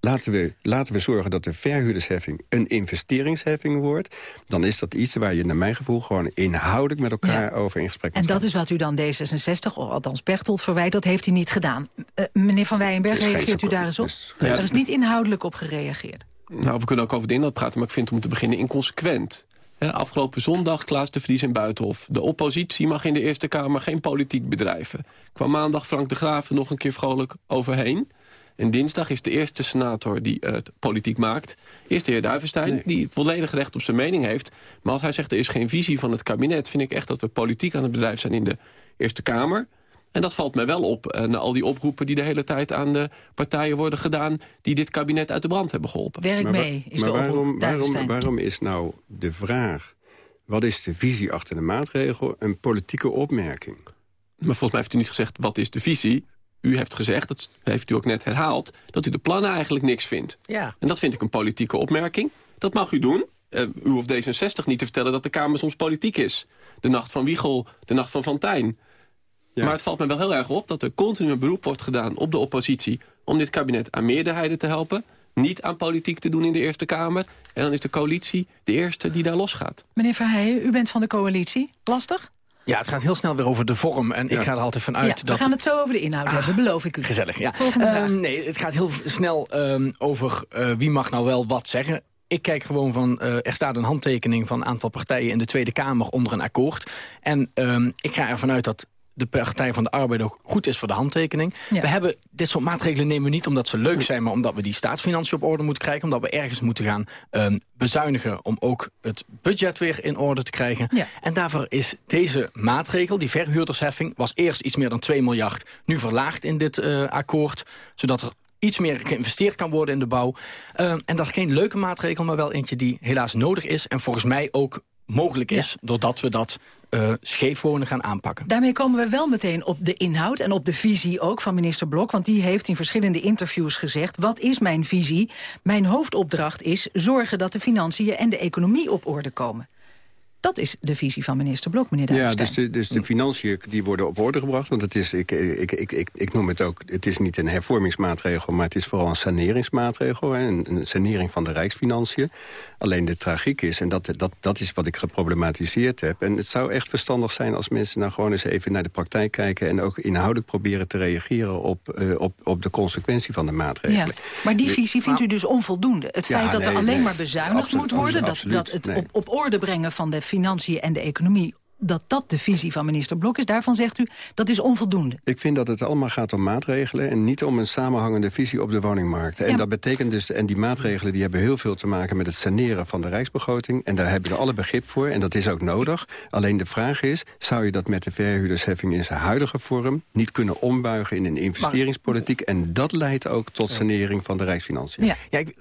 laten we, laten we zorgen dat de verhuurdersheffing een investeringsheffing wordt... dan is dat iets waar je naar mijn gevoel gewoon inhoudelijk met elkaar Ja. over in gesprek En moet dat is wat u dan D66, of althans Pechtold, verwijt. Dat heeft hij niet gedaan. Meneer Van Wijnberg, reageert u daar eens op? Er is niet inhoudelijk op gereageerd. Nou, we kunnen ook over de inhoud praten, maar ik vind om te beginnen inconsequent. Afgelopen zondag Klaas de Vries in Buitenhof. De oppositie mag in de Eerste Kamer geen politiek bedrijven. Kwam maandag Frank de Graaf er nog een keer vrolijk overheen. En dinsdag is de eerste senator die eh, politiek maakt. Eerst de heer Duivenstein, die volledig recht op zijn mening heeft. Maar als hij zegt er is geen visie van het kabinet... vind ik echt dat we politiek aan het bedrijf zijn in de Eerste Kamer... En dat valt mij wel op, eh, na al die oproepen die de hele tijd aan de partijen worden gedaan... die dit kabinet uit de brand hebben geholpen. Werk Maar mee, is maar de oproep. waarom, waarom, waarom is nou de vraag... wat is de visie achter de maatregel een politieke opmerking? Maar volgens mij heeft u niet gezegd, wat is de visie? U heeft gezegd, dat heeft u ook net herhaald... dat u de plannen eigenlijk niks vindt. Ja. En dat vind ik een politieke opmerking. Dat mag u doen. Eh, u hoeft D66 niet te vertellen dat de Kamer soms politiek is. De nacht van Wiegel, de nacht van Van Tijn. Maar het valt me wel heel erg op dat er continu een beroep wordt gedaan op de oppositie... om dit kabinet aan meerderheden te helpen. Niet aan politiek te doen in de Eerste Kamer. En dan is de coalitie de eerste die daar losgaat. Meneer Verheijen, u bent van de coalitie. Lastig? Ja, het gaat heel snel weer over de vorm. En ik ga er altijd van uit ja, dat... we gaan het zo over de inhoud hebben, beloof ik u. Gezellig, ja. Ehm, nee, het gaat heel snel ehm, over eh, wie mag nou wel wat zeggen. Ik kijk gewoon van, eh, er staat een handtekening van een aantal partijen in de Tweede Kamer onder een akkoord. En ehm, ik ga ervan uit dat de Partij van de Arbeid ook goed is voor de handtekening. We hebben dit soort maatregelen nemen we niet omdat ze leuk zijn... maar omdat we die staatsfinanciën op orde moeten krijgen. Omdat we ergens moeten gaan ehm, bezuinigen... om ook het budget weer in orde te krijgen. En daarvoor is deze maatregel, die verhuurdersheffing... was eerst iets meer dan 2 miljard, nu verlaagd in dit eh, akkoord... zodat er iets meer geïnvesteerd kan worden in de bouw. Ehm, en dat is geen leuke maatregel, maar wel eentje die helaas nodig is... en volgens mij ook mogelijk is, doordat we dat eh scheef wonen gaan aanpakken. Daarmee komen we wel meteen op de inhoud en op de visie ook van minister Blok. Want die heeft in verschillende interviews gezegd... wat is mijn visie? Mijn hoofdopdracht is zorgen dat de financiën en de economie op orde komen. Dat is de visie van minister Blok, meneer Ja, Duivenstein. dus de, dus de financiën die worden op orde gebracht. Want het is, ik, ik, ik, ik, ik noem het ook, het is niet een hervormingsmaatregel... maar het is vooral een saneringsmaatregel. Hè, een, een sanering van de rijksfinanciën. Alleen de tragiek is, en dat, dat, dat is wat ik geproblematiseerd heb... en het zou echt verstandig zijn als mensen nou gewoon eens even naar de praktijk kijken... en ook inhoudelijk proberen te reageren op, eh, op, op de consequentie van de Ja, maatregelen. maar die visie vindt u dus onvoldoende. Het Ja, feit dat er alleen nee. maar bezuinigd Absoluut, moet worden... dat, dat het nee. op, op orde brengen van de financiën en de economie dat dat de visie van minister Blok is. Daarvan zegt u, dat is onvoldoende. Ik vind dat het allemaal gaat om maatregelen... en niet om een samenhangende visie op de woningmarkt. En dat betekent dus, en die maatregelen die hebben heel veel te maken... met het saneren van de rijksbegroting. En daar hebben we alle begrip voor, en dat is ook nodig. Alleen de vraag is, zou je dat met de verhuurdersheffing... in zijn huidige vorm niet kunnen ombuigen in een investeringspolitiek? En dat leidt ook tot sanering van de rijksfinanciën. Ja, ja ik,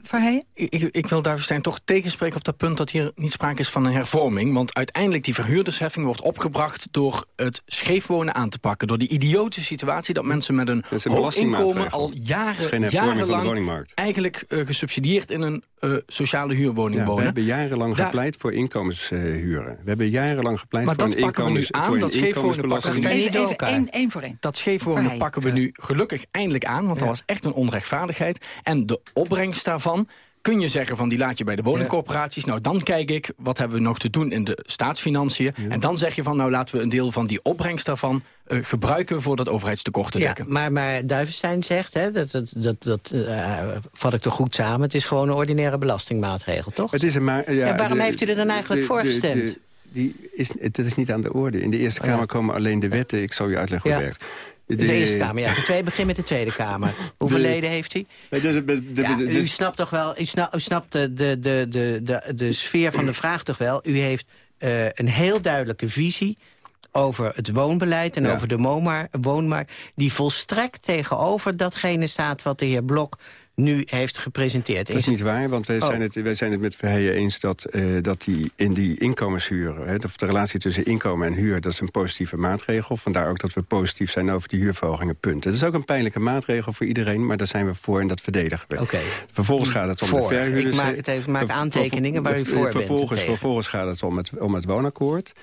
ik, ik, wil Duivenstein toch tegenspreken op dat punt... dat hier niet sprake is van een hervorming. Want uiteindelijk die verhuurdersheffing wordt opgebracht... door het scheefwonen aan te pakken. Door die idiote situatie dat mensen met een, hoog inkomen... al jaren, jarenlang eigenlijk uh, gesubsidieerd in een uh, sociale huurwoning ja, wonen. We hebben jarenlang Daar... gepleit voor inkomenshuren. we hebben jarenlang gepleit maar voor een, inkomens, aan, voor dat een inkomensbelasting. Even, even één, één voor één. Dat scheefwonen pakken we nu gelukkig eindelijk aan... want dat was echt een onrechtvaardigheid. En de opbrengst daarvan kun je zeggen van die laat je bij de woningcorporaties. Nou, dan kijk ik, wat hebben we nog te doen in de staatsfinanciën. En dan zeg je van, nou laten we een deel van die opbrengst daarvan... Uh, gebruiken voor dat overheidstekort te dekken. Ja, maar, maar Duivenstein zegt, hè, dat, dat, dat, dat uh, vat ik toch goed samen... het is gewoon een ordinaire belastingmaatregel, toch? Het is een ja, ja, waarom heeft u er dan eigenlijk voor gestemd? die is, het is niet aan de orde. In de Eerste Kamer komen alleen de wetten. Ik zal u uitleggen hoe het werkt. De, de, Eerste Kamer, ja. De tweede begin met de Tweede Kamer. Hoeveel leden heeft hij? Ja, u snapt toch wel, u snapt, u snapt de, de, de, de, de sfeer van de vraag toch wel. U heeft uh, een heel duidelijke visie over het woonbeleid en over de woonmarkt... die volstrekt tegenover datgene staat wat de heer Blok nu heeft gepresenteerd. Dat is, niet waar, want wij, oh. zijn het, wij zijn het met Verheijen eens... dat, uh, dat die in die inkomenshuur, hè, de, de relatie tussen inkomen en huur... dat is een positieve maatregel. Vandaar ook dat we positief zijn over die huurverhogingen, punt. Het is ook een pijnlijke maatregel voor iedereen... maar daar zijn we voor en dat verdedigen we. Okay. Vervolgens gaat het om voor. de verhuurders... Ik maak, het even, maak aantekeningen waar u voor vervolgens, bent. Vervolgens gaat het om het, om het woonakkoord...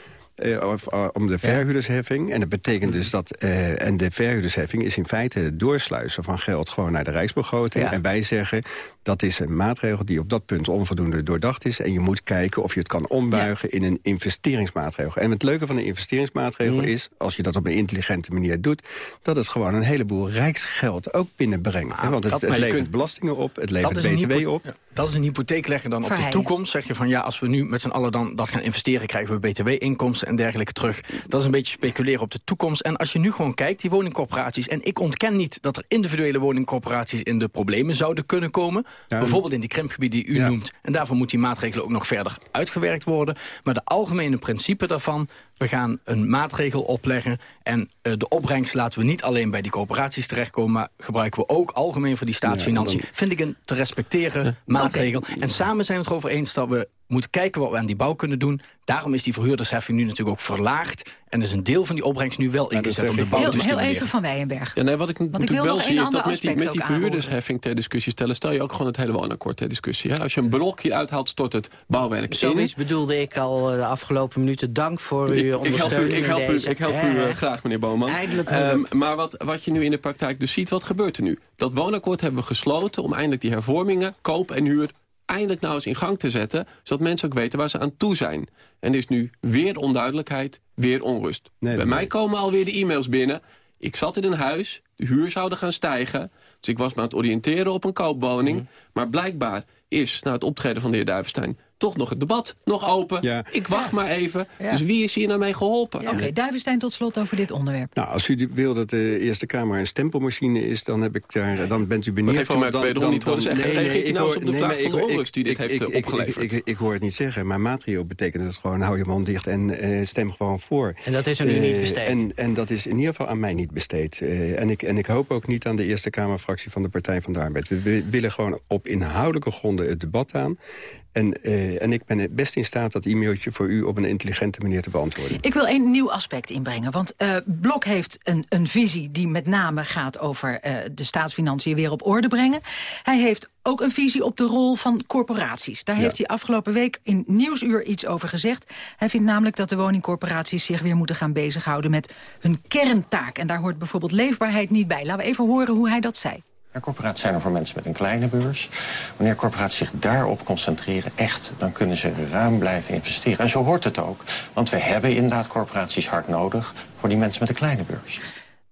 Uh, om de verhuurdersheffing. En dat betekent dus dat... Uh, en de verhuurdersheffing is in feite het doorsluizen van geld... gewoon naar de rijksbegroting. En wij zeggen, dat is een maatregel die op dat punt onvoldoende doordacht is. En je moet kijken of je het kan ombuigen in een investeringsmaatregel. En het leuke van een investeringsmaatregel is... als je dat op een intelligente manier doet... dat het gewoon een heleboel rijksgeld ook binnenbrengt. Want het, het levert belastingen op, het levert btw op. Dat is een hypotheek leggen dan op de toekomst. Zeg je van ja, als we nu met z'n allen dan dat gaan investeren... krijgen we btw-inkomsten en dergelijke terug. Dat is een beetje speculeren op de toekomst. En als je nu gewoon kijkt, die woningcorporaties... en ik ontken niet dat er individuele woningcorporaties... in de problemen zouden kunnen komen. Bijvoorbeeld in die krimpgebieden die u noemt. En daarvoor moet die maatregelen ook nog verder uitgewerkt worden. Maar de algemene principe daarvan... we gaan een maatregel opleggen... en uh, de opbrengst laten we niet alleen bij die corporaties terechtkomen... maar gebruiken we ook algemeen voor die staatsfinanciën. Vind ik een te respecteren maatregel. En samen zijn we het erover eens dat we moeten kijken wat we aan die bouw kunnen doen. Daarom is die verhuurdersheffing nu natuurlijk ook verlaagd. En is een deel van die opbrengst nu wel ingezet om de bouw heel, te Heel even van Wijnberg. Ja, nee, wat ik natuurlijk wel zie is dat met die, met die verhuurdersheffing ter discussie stellen... stel je ook gewoon het hele woonakkoord ter discussie. Hè? Als je een blok hier uithaalt, stort het bouwwerk Zoiets bedoelde ik al eh, de afgelopen minuten. Dank voor uw ondersteuning Ik help u, ik help u, ik help u uh, graag, meneer Boman. Eindelijk um, maar wat, wat je nu in de praktijk dus ziet, wat gebeurt er nu? Dat woonakkoord hebben we gesloten om eindelijk die hervormingen... koop en huur eindelijk nou eens in gang te zetten... zodat mensen ook weten waar ze aan toe zijn. En er is nu weer onduidelijkheid, weer onrust. Bij mij komen alweer de e-mails binnen. Ik zat in een huis, de huur zouden gaan stijgen... dus ik was me aan het oriënteren op een koopwoning. Mhm. Maar blijkbaar is, na het optreden van de heer Duivenstein toch nog het debat nog open. Ik wacht maar even. Dus wie is hier nou mee geholpen? Oké, okay, Duivenstein tot slot over dit onderwerp. Nou, als u wil dat de Eerste Kamer een stempelmachine is... dan, heb ik daar, dan bent u benieuwd Wat heeft u mij wederom niet horen zeggen? Nee, nee, ik nou op de nee, vraag van de onrust die dit heeft ik, opgeleverd? Ik, ik, hoor het niet zeggen, maar matrio betekent het gewoon... hou je mond dicht en uh, stem gewoon voor. En dat is er nu uh, niet besteed? En, en dat is in ieder geval aan mij niet besteed. Uh, en, ik, en ik hoop ook niet aan de Eerste Kamerfractie van de Partij van de Arbeid. We willen gewoon op inhoudelijke gronden het debat aan. En, uh, en ik ben best in staat dat e-mailtje voor u op een intelligente manier te beantwoorden. Ik wil een nieuw aspect inbrengen. Want uh, Blok heeft een, een visie die met name gaat over uh, de staatsfinanciën weer op orde brengen. Hij heeft ook een visie op de rol van corporaties. Daar ja. heeft hij afgelopen week in Nieuwsuur iets over gezegd. Hij vindt namelijk dat de woningcorporaties zich weer moeten gaan bezighouden met hun kerntaak. En daar hoort bijvoorbeeld leefbaarheid niet bij. Laten we even horen hoe hij dat zei. Corporaties zijn er voor mensen met een kleine beurs. Wanneer corporaties zich daarop concentreren, echt, dan kunnen ze ruim blijven investeren. En zo hoort het ook. Want we hebben inderdaad corporaties hard nodig voor die mensen met een kleine beurs.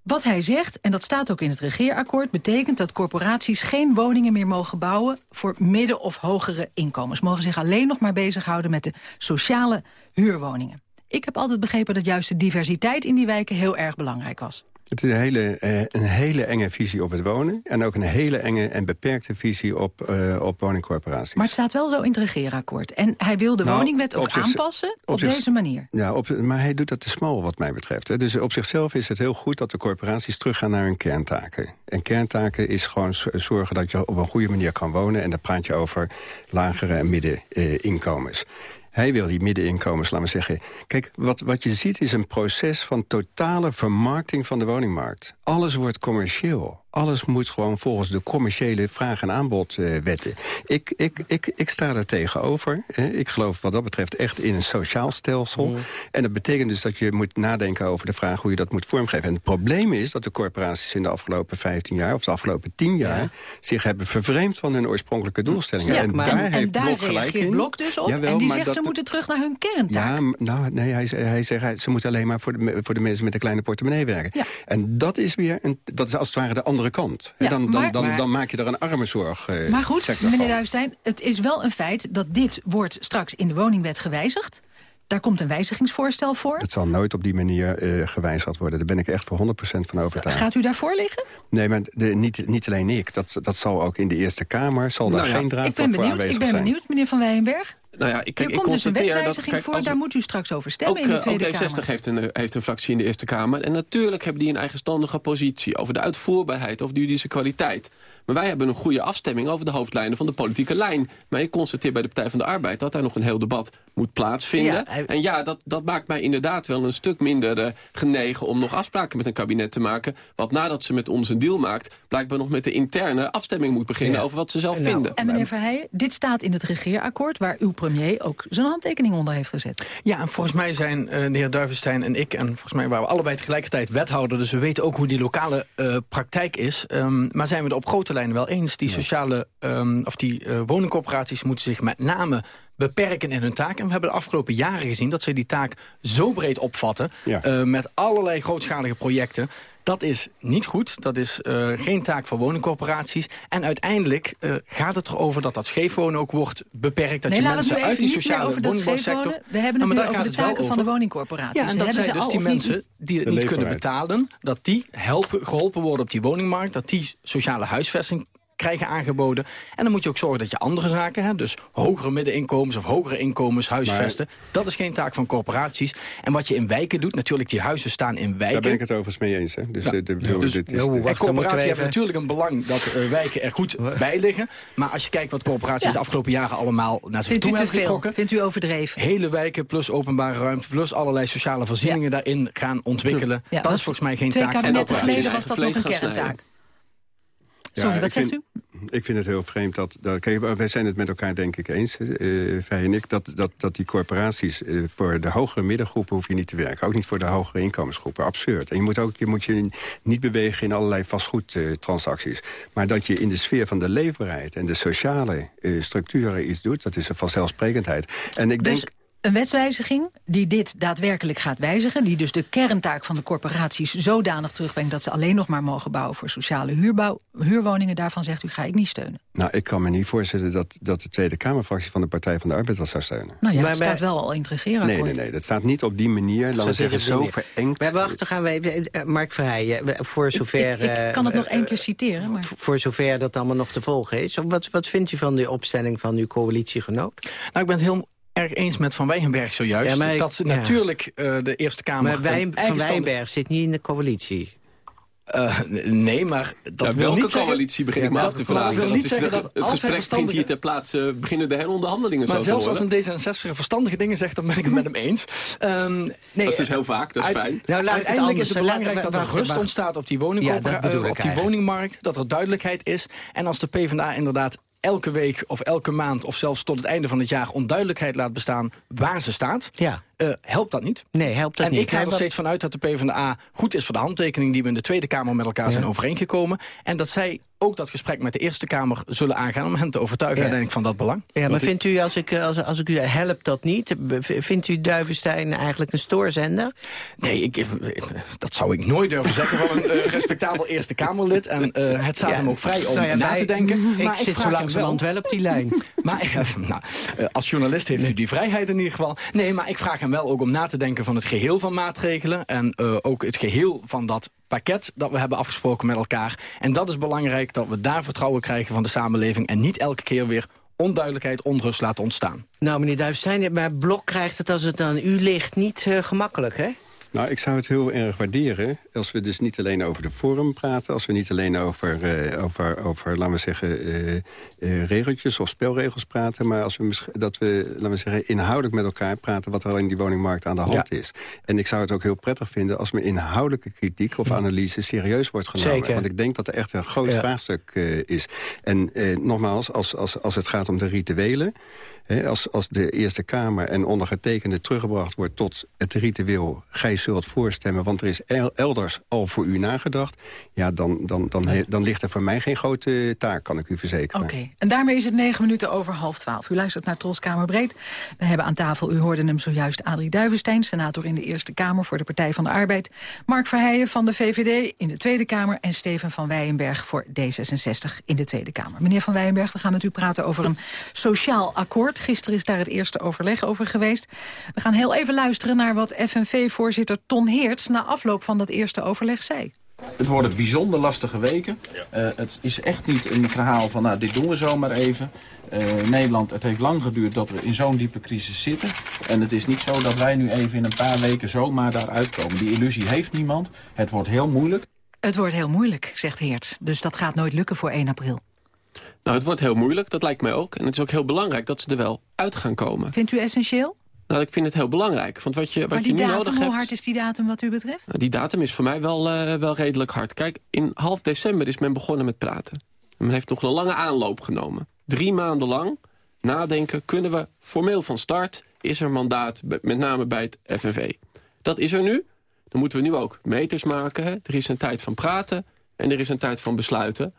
Wat hij zegt, en dat staat ook in het regeerakkoord... betekent dat corporaties geen woningen meer mogen bouwen... voor midden- of hogere inkomens. Mogen zich alleen nog maar bezighouden met de sociale huurwoningen. Ik heb altijd begrepen dat juist de diversiteit in die wijken heel erg belangrijk was. Het is een hele, eh, een hele enge visie op het wonen. En ook een hele enge en beperkte visie op, eh, op woningcorporaties. Maar het staat wel zo in het regeerakkoord. En hij wil de Nou, woningwet ook zich- aanpassen op, op zich- deze manier. Ja, op, maar hij doet dat te smal wat mij betreft. Dus op zichzelf is het heel goed dat de corporaties teruggaan naar hun kerntaken. En kerntaken is gewoon zorgen dat je op een goede manier kan wonen. En dan praat je over lagere en middeninkomens. Hij wil die middeninkomens, laten we zeggen... Kijk, wat, wat je ziet is een proces van totale vermarkting van de woningmarkt. Alles wordt commercieel. Alles moet gewoon volgens de commerciële vraag- en aanbodwetten. ik, ik, ik, ik sta er tegenover. Hè. Ik geloof wat dat betreft echt in een sociaal stelsel. En dat betekent dus dat je moet nadenken over de vraag... hoe je dat moet vormgeven. En het probleem is dat de corporaties in de afgelopen 15 jaar... of de afgelopen 10 jaar zich hebben vervreemd van hun oorspronkelijke doelstellingen. Ja, en maar, daar en, heeft daar Blok gelijk reageert in. Blok dus op. Jawel, en die zegt dat- ze moeten terug naar hun kerntaak. ja, nou, nee, hij, hij zegt hij- ze moeten alleen maar voor de, voor de mensen met een kleine portemonnee werken. En dat is weer een, dat is als het ware de andere kant. Ja, dan, dan, maar- dan, dan maak je er een armenzorg eh, Maar goed, meneer van. Het is wel een feit dat dit wordt straks in de woningwet gewijzigd. Daar komt een wijzigingsvoorstel voor. Het zal nooit op die manier eh, gewijzigd worden. Daar ben ik echt voor 100% van overtuigd. Gaat u daarvoor liggen? Nee, maar de, niet, niet alleen ik. Dat, dat zal ook in de Eerste Kamer. Zal daar Nou ja, geen draad Ik ben voor benieuwd, aanwezig ik ben zijn. benieuwd meneer Van Weijenberg. Nou ja, ik, kijk, er ik komt dus een dat... wetswijziging Kijk, voor, daar moet u straks over stemmen Ook, in de eh, Tweede ook D60 Kamer. heeft een, heeft een fractie in de Eerste Kamer. En natuurlijk hebben die een eigenstandige positie... over de uitvoerbaarheid, over de juridische kwaliteit. Maar wij hebben een goede afstemming over de hoofdlijnen van de politieke lijn. Maar ik constateer bij de Partij van de Arbeid... dat daar nog een heel debat moet plaatsvinden. Ja, hij- En ja, dat, dat maakt mij inderdaad wel een stuk minder eh, genegen... om nog afspraken met een kabinet te maken. Want nadat ze met ons een deal maakt... blijkbaar nog met de interne afstemming moet beginnen... Ja. over wat ze zelf Nou, vinden. En meneer Verheijen, dit staat in het regeerakkoord... waar uw premier ook zijn handtekening onder heeft gezet. Ja, en volgens mij zijn eh, de heer Duivenstein en ik... en volgens mij waren we allebei tegelijkertijd wethouder... dus we weten ook hoe die lokale eh, praktijk is. Ehm, maar zijn we het op grote wel eens. Die sociale, ehm, of die eh, woningcorporaties moeten zich met name beperken in hun taak. En we hebben de afgelopen jaren gezien dat ze die taak zo breed opvatten... Ja. eh, met allerlei grootschalige projecten... Dat is niet goed. Dat is eh, geen taak voor woningcorporaties. En uiteindelijk eh, gaat het erover dat dat scheefwonen ook wordt beperkt. Dat nee, je mensen uit die sociale woningbouwsector... We hebben Nou, het maar nu daar over de taken van de woningcorporaties. Ja, en dat zijn dus die niet mensen die het De niet kunnen betalen... dat die helpen, geholpen worden op die woningmarkt... dat die sociale huisvesting krijgen aangeboden. En dan moet je ook zorgen dat je andere zaken... Hè, dus hogere middeninkomens of hogere inkomens huisvesten... dat is geen taak van corporaties. En wat je in wijken doet, natuurlijk die huizen staan in wijken... Daar ben ik het overigens mee eens. Hè. Dus, Ja. de, de, Dus, dit is de- wacht, en dan moeten corporaties hebben natuurlijk een belang dat eh, wijken er goed bij liggen. Maar als je kijkt wat corporaties Ja. de afgelopen jaren allemaal naar zich Vindt u toe te hebben veel? getrokken... Vindt u overdreven? Hele wijken plus openbare ruimte plus allerlei sociale voorzieningen daarin gaan ontwikkelen. Ja, dat is volgens mij geen Twee taak van kabinetten geleden was dat nog een kerntaak. Ja, Sorry, wat zegt vind- u? Ik vind het heel vreemd dat... dat kijk, wij zijn het met elkaar denk ik eens, eh Vij en ik... Dat, dat, dat die corporaties eh, voor de hogere middengroepen hoef je niet te werken. Ook niet voor de hogere inkomensgroepen. Absurd. En je moet, ook, je moet je niet bewegen in allerlei vastgoedtransacties. maar dat je in de sfeer van de leefbaarheid... en de sociale eh, structuren iets doet... dat is een vanzelfsprekendheid. En ik denk... Een wetswijziging die dit daadwerkelijk gaat wijzigen... die dus de kerntaak van de corporaties zodanig terugbrengt... dat ze alleen nog maar mogen bouwen voor sociale huurbouw, huurwoningen... daarvan zegt u, ga ik niet steunen. Nou, ik kan me niet voorstellen dat, dat de Tweede Kamerfractie van de Partij van de Arbeid dat zou steunen. Nou ja, Maar het bij- staat wel al in het regeerakkoord. Nee, nee, nee. Dat staat niet op die manier, laten we zeggen, zo manier? verengd. Maar wacht, dan gaan we even... eh, Mark Verheijen, eh, voor zover... Ik, ik kan het eh, nog één keer citeren, maar... Voor zover dat allemaal nog te volgen is. Wat, wat vindt u van de opstelling van uw coalitiegenoot? Nou, ik ben het heel erg eens met Van Wijnberg zojuist. Ja, maar ik- dat ze ja. natuurlijk eh, de Eerste Kamer... Maar Wijn, Van Wijnberg zit niet in de coalitie. Eh, nee, maar dat Ja, wil welke niet zeggen- coalitie begin ik me af te vragen? dat wil Dat niet is zeggen de- dat het als hij gesprek begint hier ter plaatse, beginnen de hele onderhandelingen Maar zo zelfs te als een D66 verstandige dingen zegt, dan ben ik het met hem eens. Ehm, nee, Dat is dus heel vaak, dat is uit- fijn. Nou, Uiteindelijk is het belangrijk laat- dat er rust ontstaat op die, woningmarkt. Dat er duidelijkheid is. En als de PvdA inderdaad elke week of elke maand... of zelfs tot het einde van het jaar onduidelijkheid laat bestaan waar ze staat... Ja. eh, helpt dat niet. Nee, helpt dat en niet. ik ga er steeds vanuit dat de PvdA goed is voor de handtekening... die we in de Tweede Kamer met elkaar zijn overeengekomen. En dat zij ook dat gesprek met de Eerste Kamer zullen aangaan... om hen te overtuigen Ja. denk ik van dat belang. Ja, maar Want vindt u, als ik, als, als ik u help dat niet, vindt u Duivenstein eigenlijk een stoorzender? Nee, ik, dat zou ik nooit durven zeggen van een eh, [laughs] respectabel Eerste Kamerlid. En eh, het staat Ja. hem ook vrij om Nou ja, na wij- te denken. ik zit zo langzamerhand wel op die lijn. [laughs] Maar eh, nou, als journalist heeft u die vrijheid in ieder geval. Nee, maar ik vraag hem wel ook om na te denken van het geheel van maatregelen. En ook het geheel van dat pakket dat we hebben afgesproken met elkaar. En dat is belangrijk dat we daar vertrouwen krijgen van de samenleving. En niet elke keer weer onduidelijkheid, onrust laten ontstaan. Nou, meneer Duivenstein, maar Blok krijgt het als het aan u ligt niet eh, gemakkelijk, hè? Nou, ik zou het heel erg waarderen als we dus niet alleen over de forum praten... als we niet alleen over, eh, over, over laten we zeggen, eh, eh, regeltjes of spelregels praten... maar als we, dat we, laten we zeggen, inhoudelijk met elkaar praten... wat er in die woningmarkt aan de hand is. En ik zou het ook heel prettig vinden als mijn inhoudelijke kritiek of analyse serieus wordt genomen. Zeker. Want ik denk dat er echt een groot Ja. vraagstuk is. En nogmaals, als, als, als het gaat om de rituelen... Als, als de Eerste Kamer en ondergetekende teruggebracht wordt tot het ritueel... gij zult voorstemmen, want er is el- elders al voor u nagedacht... ja, dan, dan, dan, he- dan ligt er voor mij geen grote taak, kan ik u verzekeren. Oké, en daarmee is het negen minuten over half twaalf. U luistert naar Troskamer Breed. We hebben aan tafel, u hoorde hem zojuist, Adrie Duivenstein... senator in de Eerste Kamer voor de Partij van de Arbeid... Mark Verheijen van de VVD in de Tweede Kamer... en Steven van Weijenberg voor D66 in de Tweede Kamer. Meneer van Weijenberg, we gaan met u praten over een sociaal akkoord. Gisteren is daar het eerste overleg over geweest. We gaan heel even luisteren naar wat FNV-voorzitter Ton Heerts... na afloop van dat eerste overleg zei. Het worden bijzonder lastige weken. Eh, het is echt niet een verhaal van, nou, dit doen we zomaar even. Eh, Nederland, het heeft lang geduurd dat we in zo'n diepe crisis zitten. En het is niet zo dat wij nu even in een paar weken zomaar daaruit komen. Die illusie heeft niemand. Het wordt heel moeilijk. Het wordt heel moeilijk, zegt Heerts. Dus dat gaat nooit lukken voor 1 april. Nou, het wordt heel moeilijk, dat lijkt mij ook. En het is ook heel belangrijk dat ze er wel uit gaan komen. Vindt u essentieel? Nou, ik vind het heel belangrijk. Want wat je, wat maar je die nu datum, nodig hoe hebt... hard is die datum wat u betreft? Nou, die datum is voor mij wel, eh, wel redelijk hard. Kijk, in half december is men begonnen met praten. En men heeft nog een lange aanloop genomen. Drie maanden lang nadenken, kunnen we formeel van start... is er mandaat, met name bij het FNV. Dat is er nu. Dan moeten we nu ook meters maken. Hè. Er is een tijd van praten en er is een tijd van besluiten.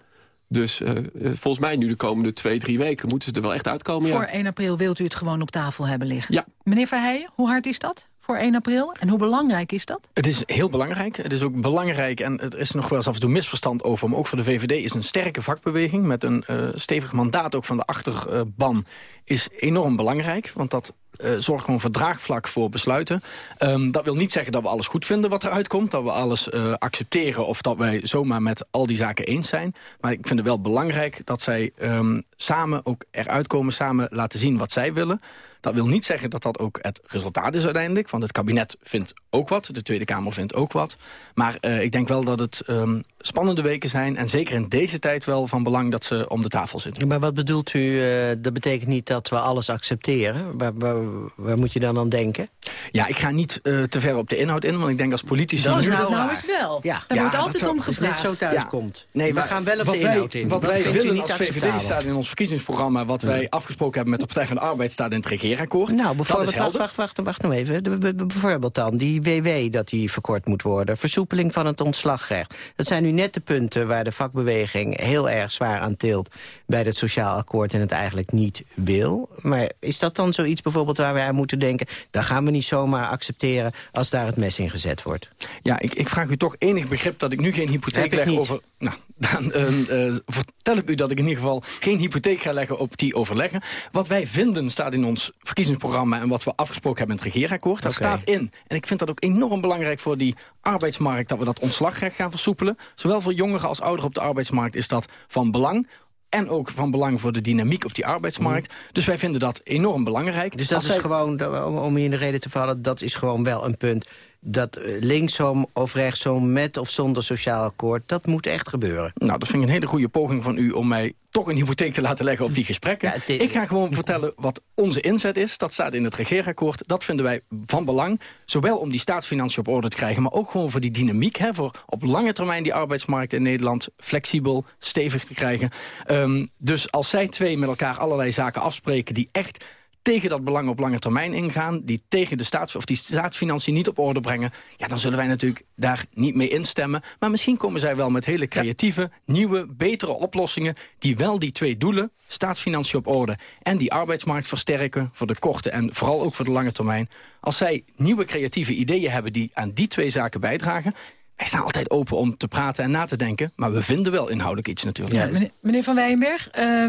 Dus eh, eh, volgens mij nu de komende twee, drie weken... moeten ze er wel echt uitkomen, Voor ja. 1 april wilt u het gewoon op tafel hebben liggen. Ja. Meneer Verheijen, hoe hard is dat voor 1 april? En hoe belangrijk is dat? Het is heel belangrijk. Het is ook belangrijk en er is nog wel eens af en toe misverstand over. Maar ook voor de VVD is een sterke vakbeweging... met een eh, stevig mandaat ook van de achterban... is enorm belangrijk, want dat eh, zorgt gewoon voor draagvlak voor besluiten. Ehm, dat wil niet zeggen dat we alles goed vinden wat eruit komt. Dat we alles eh, accepteren of dat wij zomaar met al die zaken eens zijn. Maar ik vind het wel belangrijk dat zij ehm, samen ook eruit komen... samen laten zien wat zij willen... Dat wil niet zeggen dat dat ook het resultaat is uiteindelijk. Want het kabinet vindt ook wat, de Tweede Kamer vindt ook wat. Maar eh, ik denk wel dat het ehm, spannende weken zijn... en zeker in deze tijd wel van belang dat ze om de tafel zitten. Maar wat bedoelt u, eh, dat betekent niet dat we alles accepteren? Waar, waar, waar moet je dan aan denken? Ja, ik ga niet eh, te ver op de inhoud in, want ik denk als politici... Dat is nu- nou nou eens wel. Ja. Daar Ja, wordt dat altijd om gevraagd. net zo thuis komt. Nee, we gaan wel op de wij- inhoud in. Wat Dat wij willen niet als VVD staat in ons verkiezingsprogramma... wat wij afgesproken hebben met de Partij van de Arbeid... staat in het regeerakkoord. Nou, dat bijvoorbeeld, wacht, wacht, wacht, wacht nou even. Bijvoorbeeld dan, die WW dat die verkort moet worden. Versoepeling van het ontslagrecht. Dat zijn nu net de punten waar de vakbeweging heel erg zwaar aan tilt... bij het sociaal akkoord en het eigenlijk niet wil. Maar is dat dan zoiets bijvoorbeeld waar we aan moeten denken... dat gaan we niet zomaar accepteren als daar het mes in gezet wordt? Ja, ik, ik vraag u toch enig begrip dat ik nu geen hypotheek leg over... Nou, dan eh, eh, vertel ik u dat ik in ieder geval geen hypotheek ga leggen op die overleggen. Wat wij vinden staat in ons verkiezingsprogramma... en wat we afgesproken hebben in het regeerakkoord. Daar Oké. staat in, en ik vind dat ook enorm belangrijk voor die arbeidsmarkt... dat we dat ontslagrecht gaan versoepelen. Zowel voor jongeren als ouderen op de arbeidsmarkt is dat van belang... En ook van belang voor de dynamiek op die arbeidsmarkt. Dus wij vinden dat enorm belangrijk. Mm. Dus dat Als is zij- gewoon, om- om je in de reden te vallen... dat is gewoon wel een punt dat eh, linksom of rechtsom... met of zonder sociaal akkoord, dat moet echt gebeuren. Nou, dat vind ik een hele goede poging van u om mij toch een hypotheek te laten leggen op die gesprekken. Ik ga gewoon vertellen wat onze inzet is. Dat staat in het regeerakkoord. Dat vinden wij van belang. Zowel om die staatsfinanciën op orde te krijgen... maar ook gewoon voor die dynamiek. Hè, voor op lange termijn die arbeidsmarkt in Nederland flexibel, stevig te krijgen. Ehm, dus als zij twee met elkaar allerlei zaken afspreken... die echt tegen dat belang op lange termijn ingaan... die tegen de staats, of die staatsfinanciën niet op orde brengen... ja, dan zullen wij natuurlijk daar niet mee instemmen. Maar misschien komen zij wel met hele creatieve, nieuwe, betere oplossingen... die wel die twee doelen, staatsfinanciën op orde... en die arbeidsmarkt versterken voor de korte en vooral ook voor de lange termijn. Als zij nieuwe creatieve ideeën hebben die aan die twee zaken bijdragen... Wij staan altijd open om te praten en na te denken. Maar we vinden wel inhoudelijk iets natuurlijk. Ja, meneer, meneer Van Weijenberg, uh,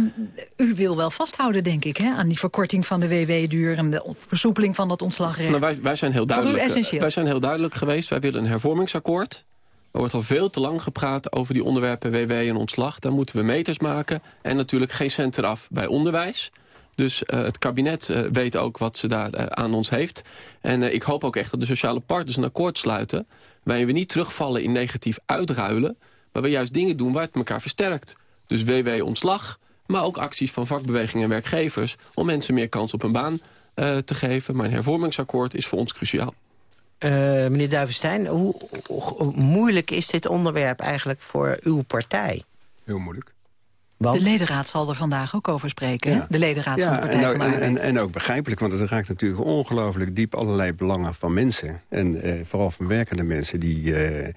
u wil wel vasthouden, denk ik... Hè, aan die verkorting van de WW-duur... en de versoepeling van dat ontslagrecht. Nou, wij, wij, zijn heel duidelijk, essentieel. wij zijn heel duidelijk geweest. Wij willen een hervormingsakkoord. Er wordt al veel te lang gepraat over die onderwerpen WW en ontslag. Daar moeten we meters maken. En natuurlijk geen cent eraf bij onderwijs. Dus uh, het kabinet uh, weet ook wat ze daar uh, aan ons heeft. En ik hoop ook echt dat de sociale partners een akkoord sluiten... waarin we niet terugvallen in negatief uitruilen... maar we juist dingen doen waar het elkaar versterkt. Dus WW-ontslag, maar ook acties van vakbeweging en werkgevers... om mensen meer kans op een baan te geven. Maar een hervormingsakkoord is voor ons cruciaal. meneer Duivenstein, hoe, hoe moeilijk is dit onderwerp eigenlijk voor uw partij? Heel moeilijk. Want? De ledenraad zal er vandaag ook over spreken, ja. de ledenraad ja, van de Partij en ook, van de Arbeid. En, en, ook begrijpelijk, want het raakt natuurlijk ongelooflijk diep allerlei belangen van mensen. En eh, vooral van werkende mensen die, eh,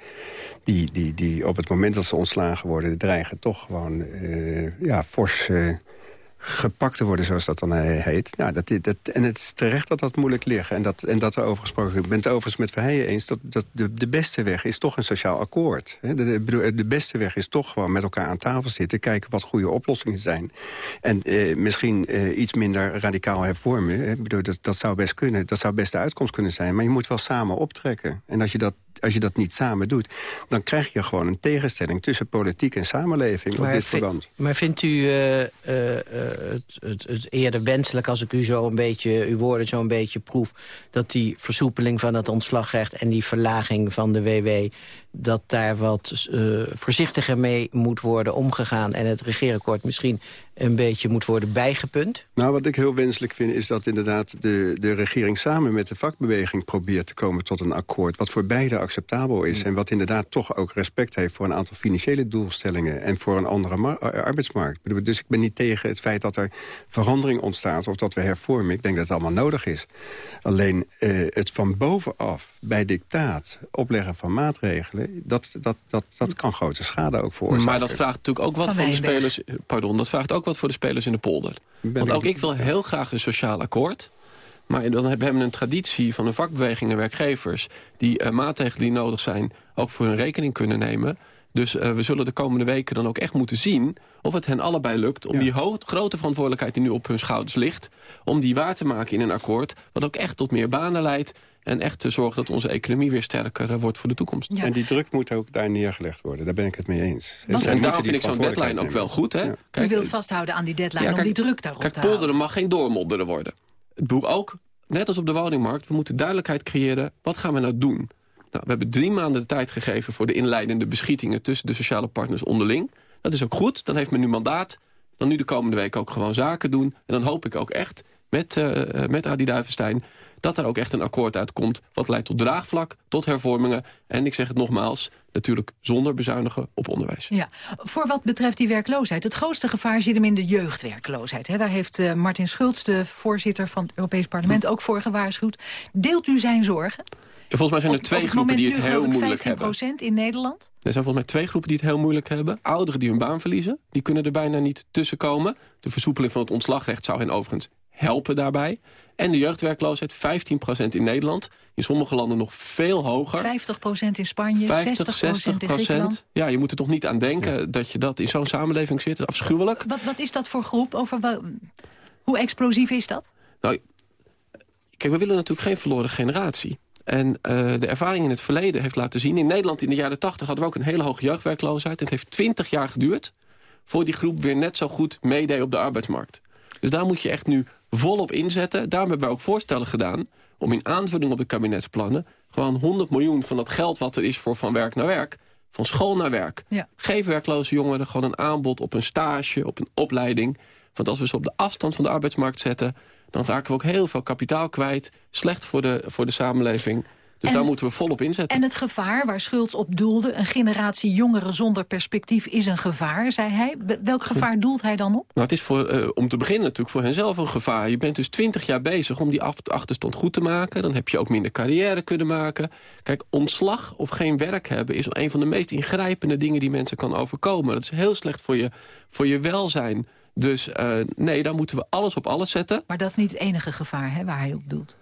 die, die, die op het moment dat ze ontslagen worden... dreigen toch gewoon eh, ja, fors gepakt te worden, zoals dat dan heet. Ja, dat, dat, en het is terecht dat dat moeilijk ligt. En dat, en dat er over gesproken Ik ben het overigens met Verheijen eens... dat, dat de, de beste weg is toch een sociaal akkoord. De, de, de, beste weg is toch gewoon met elkaar aan tafel zitten... kijken wat goede oplossingen zijn. En eh, misschien eh, iets minder radicaal hervormen. Hè. Bedoel, dat, dat zou best kunnen. Dat zou best de uitkomst kunnen zijn. Maar je moet wel samen optrekken. En als je dat als je dat niet samen doet... dan krijg je gewoon een tegenstelling tussen politiek en samenleving maar op dit verband. Maar vindt u uh, uh, het, het, het, eerder wenselijk, als ik u zo een beetje, uw woorden zo een beetje proef... dat die versoepeling van het ontslagrecht en die verlaging van de WW... dat daar wat uh, voorzichtiger mee moet worden omgegaan... en het regeerakkoord misschien een beetje moet worden bijgepunt? Nou, wat ik heel wenselijk vind is dat inderdaad de, de regering samen met de vakbeweging probeert te komen tot een akkoord wat voor beide acceptabel is. En wat inderdaad toch ook respect heeft voor een aantal financiële doelstellingen en voor een andere arbeidsmarkt. Dus ik ben niet tegen het feit dat er verandering ontstaat of dat we hervormen. Ik denk dat het allemaal nodig is. Alleen uh, het van bovenaf bij dictaat opleggen van maatregelen, dat, dat, dat, dat kan grote schade ook veroorzaken. Maar dat vraagt natuurlijk ook wat van, van de spelers. Pardon, dat vraagt ook wat voor de spelers in de polder. Want ook ik wil heel graag een sociaal akkoord. Maar dan hebben we een traditie van de vakbeweging en werkgevers... die uh, maatregelen die nodig zijn ook voor hun rekening kunnen nemen. Dus uh, we zullen de komende weken dan ook echt moeten zien... of het hen allebei lukt om ja. die grote verantwoordelijkheid die nu op hun schouders ligt... om die waar te maken in een akkoord... wat ook echt tot meer banen leidt... En echt te zorgen dat onze economie weer sterker wordt voor de toekomst. Ja. En die druk moet ook daar neergelegd worden. Daar ben ik het mee eens. Want, en daarom vind ik zo'n deadline ook wel goed. Hè? Ja. Kijk, U wilt vasthouden aan die deadline ja, kijk, om die druk daarop kijk, te houden. polderen mag geen doormodderen worden. Het boek ook, net als op de woningmarkt... we moeten duidelijkheid creëren. Wat gaan we nou doen? Nou, we hebben drie maanden de tijd gegeven... voor de inleidende beschietingen tussen de sociale partners onderling. Dat is ook goed. Dan heeft men nu mandaat. Dan nu de komende week ook gewoon zaken doen. En dan hoop ik ook echt met, uh, met Adi Duivenstein dat er ook echt een akkoord uitkomt... wat leidt tot draagvlak, tot hervormingen. En ik zeg het nogmaals, natuurlijk zonder bezuinigen op onderwijs. Ja. Voor wat betreft die werkloosheid, het grootste gevaar zit hem in de jeugdwerkloosheid. He, daar heeft uh, Martin Schulz, de voorzitter van het Europees Parlement... ook voor gewaarschuwd. Deelt u zijn zorgen? Volgens mij zijn er op, twee op groepen die het nu, heel moeilijk 15 hebben. in Nederland? Er zijn volgens mij twee groepen die het heel moeilijk hebben. Ouderen die hun baan verliezen, die kunnen er bijna niet tussenkomen. De versoepeling van het ontslagrecht zou hen overigens helpen daarbij. En de jeugdwerkloosheid, 15% in Nederland. In sommige landen nog veel hoger. 50% in Spanje, 50, 60%, in Griekenland. Ja, je moet er toch niet aan denken ja. dat je dat in zo'n samenleving zit. Afschuwelijk. Wat, wat is dat voor groep? Over hoe explosief is dat? Nou, kijk, we willen natuurlijk geen verloren generatie. En uh, de ervaring in het verleden heeft laten zien... in Nederland in de jaren 80 hadden we ook een hele hoge jeugdwerkloosheid. Het heeft 20 jaar geduurd voor die groep weer net zo goed meedeed op de arbeidsmarkt. Dus daar moet je echt nu volop inzetten. Daarom hebben we ook voorstellen gedaan om in aanvulling op de kabinetsplannen... gewoon 100 miljoen van dat geld wat er is voor van werk naar werk... van school naar werk. Ja. Geef werkloze jongeren gewoon een aanbod op een stage, op een opleiding. Want als we ze op de afstand van de arbeidsmarkt zetten... dan raken we ook heel veel kapitaal kwijt. Slecht voor de, voor de samenleving. Dus En- daar moeten we volop inzetten. En het gevaar waar Schultz op doelde... een generatie jongeren zonder perspectief is een gevaar, zei hij. Welk gevaar doelt hij dan op? Nou, het is voor, eh, om te beginnen natuurlijk voor henzelf een gevaar. Je bent dus twintig jaar bezig om die achterstand goed te maken. Dan heb je ook minder carrière kunnen maken. Kijk, ontslag of geen werk hebben... is een van de meest ingrijpende dingen die mensen kan overkomen. Dat is heel slecht voor je, voor je welzijn. Dus eh, nee, daar moeten we alles op alles zetten. Maar dat is niet het enige gevaar hè, waar hij op doelt.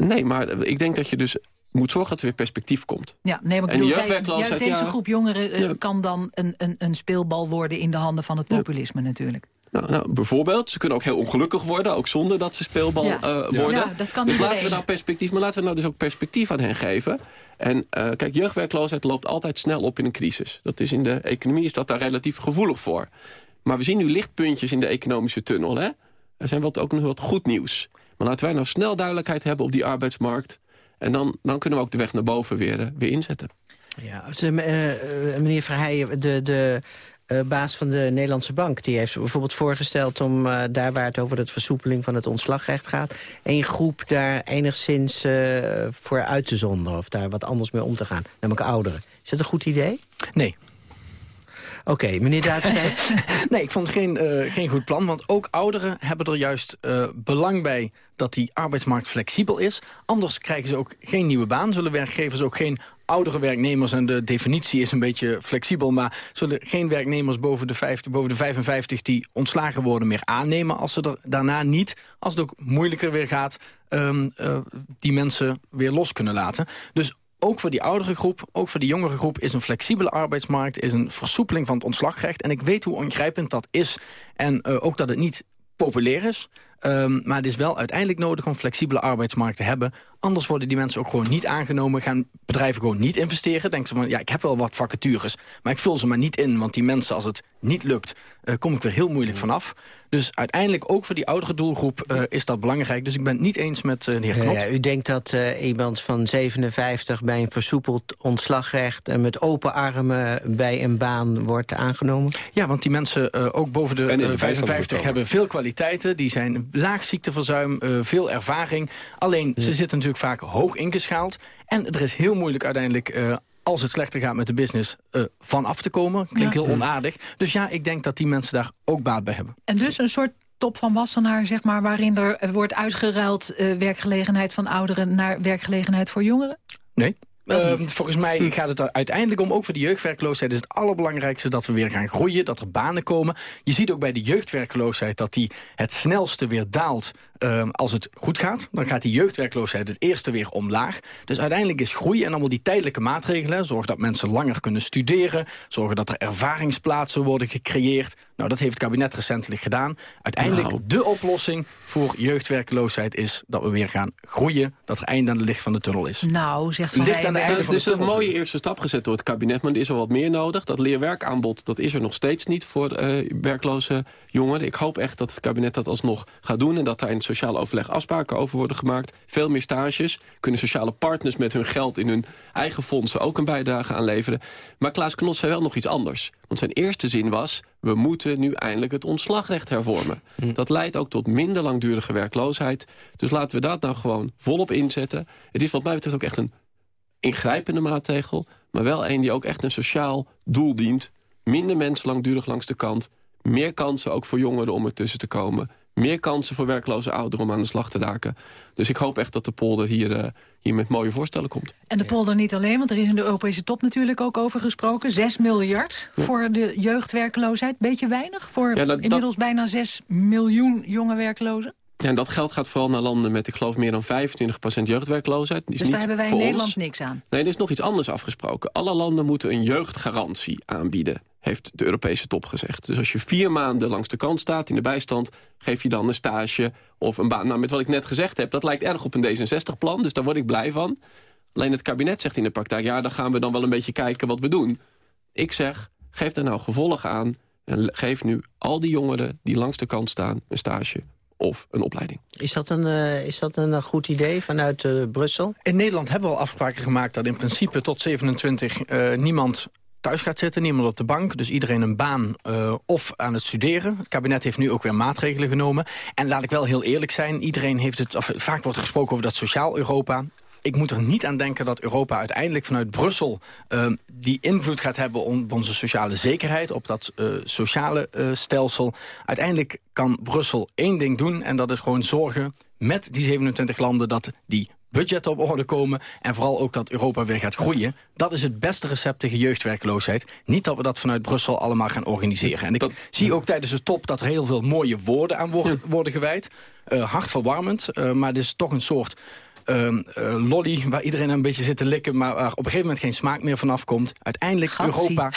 Nee, maar ik denk dat je dus moet zorgen dat er weer perspectief komt. Ja, nee, maar ik bedoel, zij- juist deze ja. groep jongeren eh, Ja. kan dan een, een, een speelbal worden... in de handen van het populisme natuurlijk. Nou, nou, bijvoorbeeld, ze kunnen ook heel ongelukkig worden... ook zonder dat ze speelbal Ja. eh, worden. Ja, dat kan dus laten we nou perspectief, maar laten we nou dus ook perspectief aan hen geven. En eh, kijk, jeugdwerkloosheid loopt altijd snel op in een crisis. Dat is in de economie is dat daar relatief gevoelig voor. Maar we zien nu lichtpuntjes in de economische tunnel. Hè? Er zijn wat, ook nog wat goed nieuws. Maar laten wij nou snel duidelijkheid hebben op die arbeidsmarkt. En dan, dan kunnen we ook de weg naar boven weer, eh, weer inzetten. Ja, eh, eh, meneer Verheijen, de, de eh, baas van de Nederlandse Bank... die heeft bijvoorbeeld voorgesteld om eh, daar waar het over de versoepeling van het ontslagrecht gaat... één groep daar enigszins eh, voor uit te zonderen... of daar wat anders mee om te gaan, namelijk ouderen. Is dat een goed idee? Nee. Oké, meneer Duitstein. [laughs] nee, ik vond het geen, eh, geen goed plan. Want ook ouderen hebben er juist eh, belang bij dat die arbeidsmarkt flexibel is. Anders krijgen ze ook geen nieuwe baan. Zullen werkgevers ook geen oudere werknemers... en de definitie is een beetje flexibel... maar zullen geen werknemers boven de, 50, boven de 55 die ontslagen worden meer aannemen... als ze er daarna niet, als het ook moeilijker weer gaat... ehm, eh, die mensen weer los kunnen laten. Dus ook voor die oudere groep, ook voor die jongere groep... is een flexibele arbeidsmarkt, is een versoepeling van het ontslagrecht. En ik weet hoe ongrijpend dat is. En eh, ook dat het niet populair is. Ehm, maar het is wel uiteindelijk nodig om een flexibele arbeidsmarkt te hebben. Anders worden die mensen ook gewoon niet aangenomen. Gaan bedrijven gewoon niet investeren. Denken ze van, ja, ik heb wel wat vacatures. Maar ik vul ze maar niet in. Want die mensen, als het niet lukt, eh, kom ik er heel moeilijk vanaf. Dus uiteindelijk ook voor die oudere doelgroep eh, is dat belangrijk. Dus ik ben het niet eens met eh, de heer Knot. ja, u denkt dat eh, iemand van 57 bij een versoepeld ontslagrecht... en met open armen bij een baan wordt aangenomen? Ja, want die mensen, eh, ook boven de, En in de eh, bijstand 55, komen. hebben veel kwaliteiten. Die zijn laag ziekteverzuim, eh, veel ervaring. Alleen, ze zitten natuurlijk vaak hoog ingeschaald. En er is heel moeilijk uiteindelijk... eh, als het slechter gaat met de business, eh van af te komen. Klinkt Ja. heel onaardig. Dus ja, ik denk dat die mensen daar ook baat bij hebben. En dus een soort top van Wassenaar, zeg maar... waarin er wordt uitgeruild eh, werkgelegenheid van ouderen... naar werkgelegenheid voor jongeren? Nee. Ehm, volgens mij gaat het er uiteindelijk om, ook voor de jeugdwerkloosheid... is het allerbelangrijkste dat we weer gaan groeien, dat er banen komen. Je ziet ook bij de jeugdwerkloosheid dat die het snelste weer daalt... ehm, als het goed gaat. Dan gaat die jeugdwerkloosheid het eerste weer omlaag. Dus uiteindelijk is groei en allemaal die tijdelijke maatregelen... zorg dat mensen langer kunnen studeren... zorgen dat er ervaringsplaatsen worden gecreëerd... Nou, dat heeft het kabinet recentelijk gedaan. Uiteindelijk Nou. de oplossing voor jeugdwerkloosheid is dat we weer gaan groeien. Dat er einde aan de licht van de tunnel is. Nou, zegt Van aan einde Het van de is een mooie eerste stap gezet door het kabinet, maar er is wel wat meer nodig. Dat leerwerkaanbod dat is er nog steeds niet voor eh, werkloze jongeren. Ik hoop echt dat het kabinet dat alsnog gaat doen... en dat daar in het sociaal overleg afspraken over worden gemaakt. Veel meer stages. Kunnen sociale partners met hun geld in hun eigen fondsen... ook een bijdrage aan leveren. Maar Klaas Knot zei wel nog iets anders. Want zijn eerste zin was... we moeten nu eindelijk het ontslagrecht hervormen. Dat leidt ook tot minder langdurige werkloosheid. Dus laten we dat nou gewoon volop inzetten. Het is wat mij betreft ook echt een ingrijpende maatregel... maar wel een die ook echt een sociaal doel dient. Minder mensen langdurig langs de kant. Meer kansen ook voor jongeren om ertussen te komen. Meer kansen voor werkloze ouderen om aan de slag te raken. Dus ik hoop echt dat de polder hier, eh, hier met mooie voorstellen komt. En de polder niet alleen, want er is in de Europese top natuurlijk ook over gesproken. 6 miljard voor de jeugdwerkloosheid. Beetje weinig voor Ja, dat- dat- inmiddels bijna 6 miljoen jonge werklozen. Ja, en dat geld gaat vooral naar landen met, ik geloof, meer dan 25% jeugdwerkloosheid. Dus daar hebben wij in Nederland ons. niks aan. Nee, er is nog iets anders afgesproken. Alle landen moeten een jeugdgarantie aanbieden, heeft de Europese top gezegd. Dus als je vier maanden langs de kant staat in de bijstand... geef je dan een stage of een baan. Nou, met wat ik net gezegd heb, dat lijkt erg op een D66-plan. Dus daar word ik blij van. Alleen het kabinet zegt in de praktijk... ja, dan gaan we dan wel een beetje kijken wat we doen. Ik zeg, geef daar nou gevolg aan... en geef nu al die jongeren die langs de kant staan een stage of een opleiding. Is dat een, eh, is dat een eh, goed idee vanuit eh, Brussel? In Nederland hebben we al afspraken gemaakt dat in principe tot 27 eh, niemand thuis gaat zitten, niemand op de bank. Dus iedereen een baan eh, of aan het studeren. Het kabinet heeft nu ook weer maatregelen genomen. En laat ik wel heel eerlijk zijn, iedereen heeft het, of, vaak wordt er gesproken over dat sociaal Europa. Ik moet er niet aan denken dat Europa uiteindelijk vanuit Brussel... Ehm, die invloed gaat hebben op onze sociale zekerheid... op dat uh, sociale uh, stelsel. Uiteindelijk kan Brussel één ding doen... en dat is gewoon zorgen met die 27 landen... dat die budgetten op orde komen... en vooral ook dat Europa weer gaat groeien. Dat is het beste recept tegen jeugdwerkloosheid. Niet dat we dat vanuit Brussel allemaal gaan organiseren. En ik zie ook tijdens de top dat er heel veel mooie woorden aan worden gewijd. Uh, hartverwarmend, uh, maar het is toch een soort uh, lolly waar iedereen een beetje zit te likken... maar waar op een gegeven moment geen smaak meer vanaf komt. Uiteindelijk Gatsie. Europa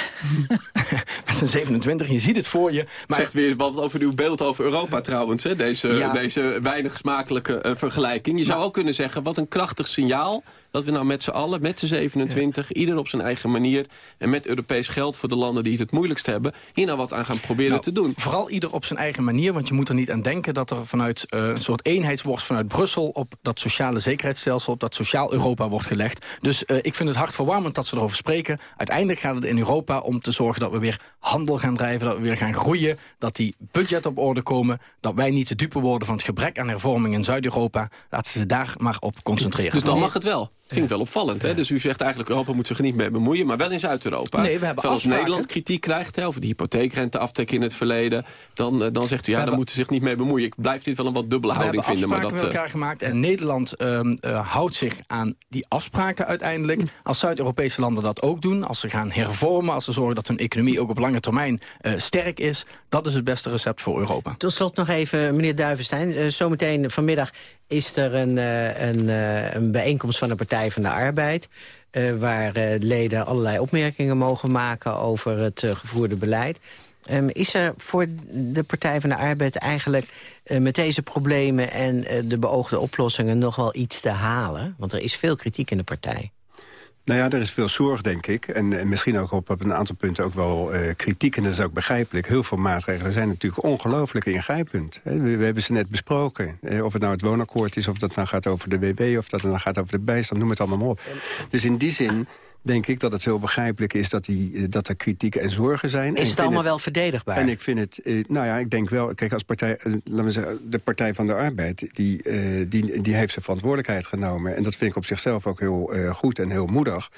[laughs] met zijn 27, je ziet het voor je. Maar Zegt weer wat over uw beeld over Europa trouwens, hè? Deze, Ja. deze weinig smakelijke eh, vergelijking. Je zou ook kunnen zeggen, wat een krachtig signaal... dat we nou met z'n allen, met z'n 27, ieder op zijn eigen manier... en met Europees geld voor de landen die het het moeilijkst hebben... hier nou wat aan gaan proberen Nou, te doen. Vooral ieder op zijn eigen manier, want je moet er niet aan denken... dat er vanuit eh, een soort eenheidsworst vanuit Brussel... op dat sociale zekerheidsstelsel, op dat sociaal Europa wordt gelegd. Dus eh, ik vind het hartverwarmend dat ze erover spreken. Uiteindelijk gaat het in Europa om te zorgen dat we weer handel gaan drijven... dat we weer gaan groeien, dat die budgetten op orde komen... dat wij niet te dupe worden van het gebrek aan hervorming in Zuid-Europa. Laten ze daar maar op concentreren. Dus dan mag het wel. Dat vind ik wel opvallend. Hè? Dus u zegt eigenlijk, Europa moet zich er niet mee bemoeien... maar wel in Zuid-Europa. Nee, we hebben Terwijl als afspraken. Nederland kritiek krijgt hè, over de hypotheekrenteaftrek in het verleden... dan, eh, dan zegt u, ja, dan hebben- moeten ze zich niet mee bemoeien. Ik blijf dit wel een wat dubbele We houding hebben vinden. Maar afspraken dat, met eh, elkaar gemaakt. En Nederland ehm, eh, houdt zich aan die afspraken uiteindelijk. Als Zuid-Europese landen dat ook doen, als ze gaan hervormen... als ze zorgen dat hun economie ook op lange termijn eh, sterk is... dat is het beste recept voor Europa. Tot slot nog even, meneer Duivenstein. Eh, zometeen vanmiddag is er een, eh, een, eh, een bijeenkomst van de Partij van de Arbeid... eh, waar eh, leden allerlei opmerkingen mogen maken over het eh, gevoerde beleid. Ehm, is er voor de Partij van de Arbeid eigenlijk met deze problemen... en de beoogde oplossingen nog wel iets te halen? Want er is veel kritiek in de partij. Nou ja, er is veel zorg, denk ik. En, en misschien ook op, op een aantal punten ook wel eh, kritiek. En dat is ook begrijpelijk. Heel veel maatregelen zijn natuurlijk ongelooflijk ingrijpend. We, we hebben ze net besproken. Eh, of het nou het woonakkoord is, of dat nou gaat over de WW... of dat het nou gaat over de bijstand, noem het allemaal maar op. Dus in die zin denk ik dat het heel begrijpelijk is... dat, die, eh, dat er kritiek en zorgen zijn. En Is ik het allemaal wel verdedigbaar? En ik vind het, eh, nou ja, ik denk wel, kijk, als partij, eh, laten we zeggen, de Partij van de Arbeid, die, die, die heeft zijn verantwoordelijkheid genomen. En dat vind ik op zichzelf ook heel goed en heel moedig.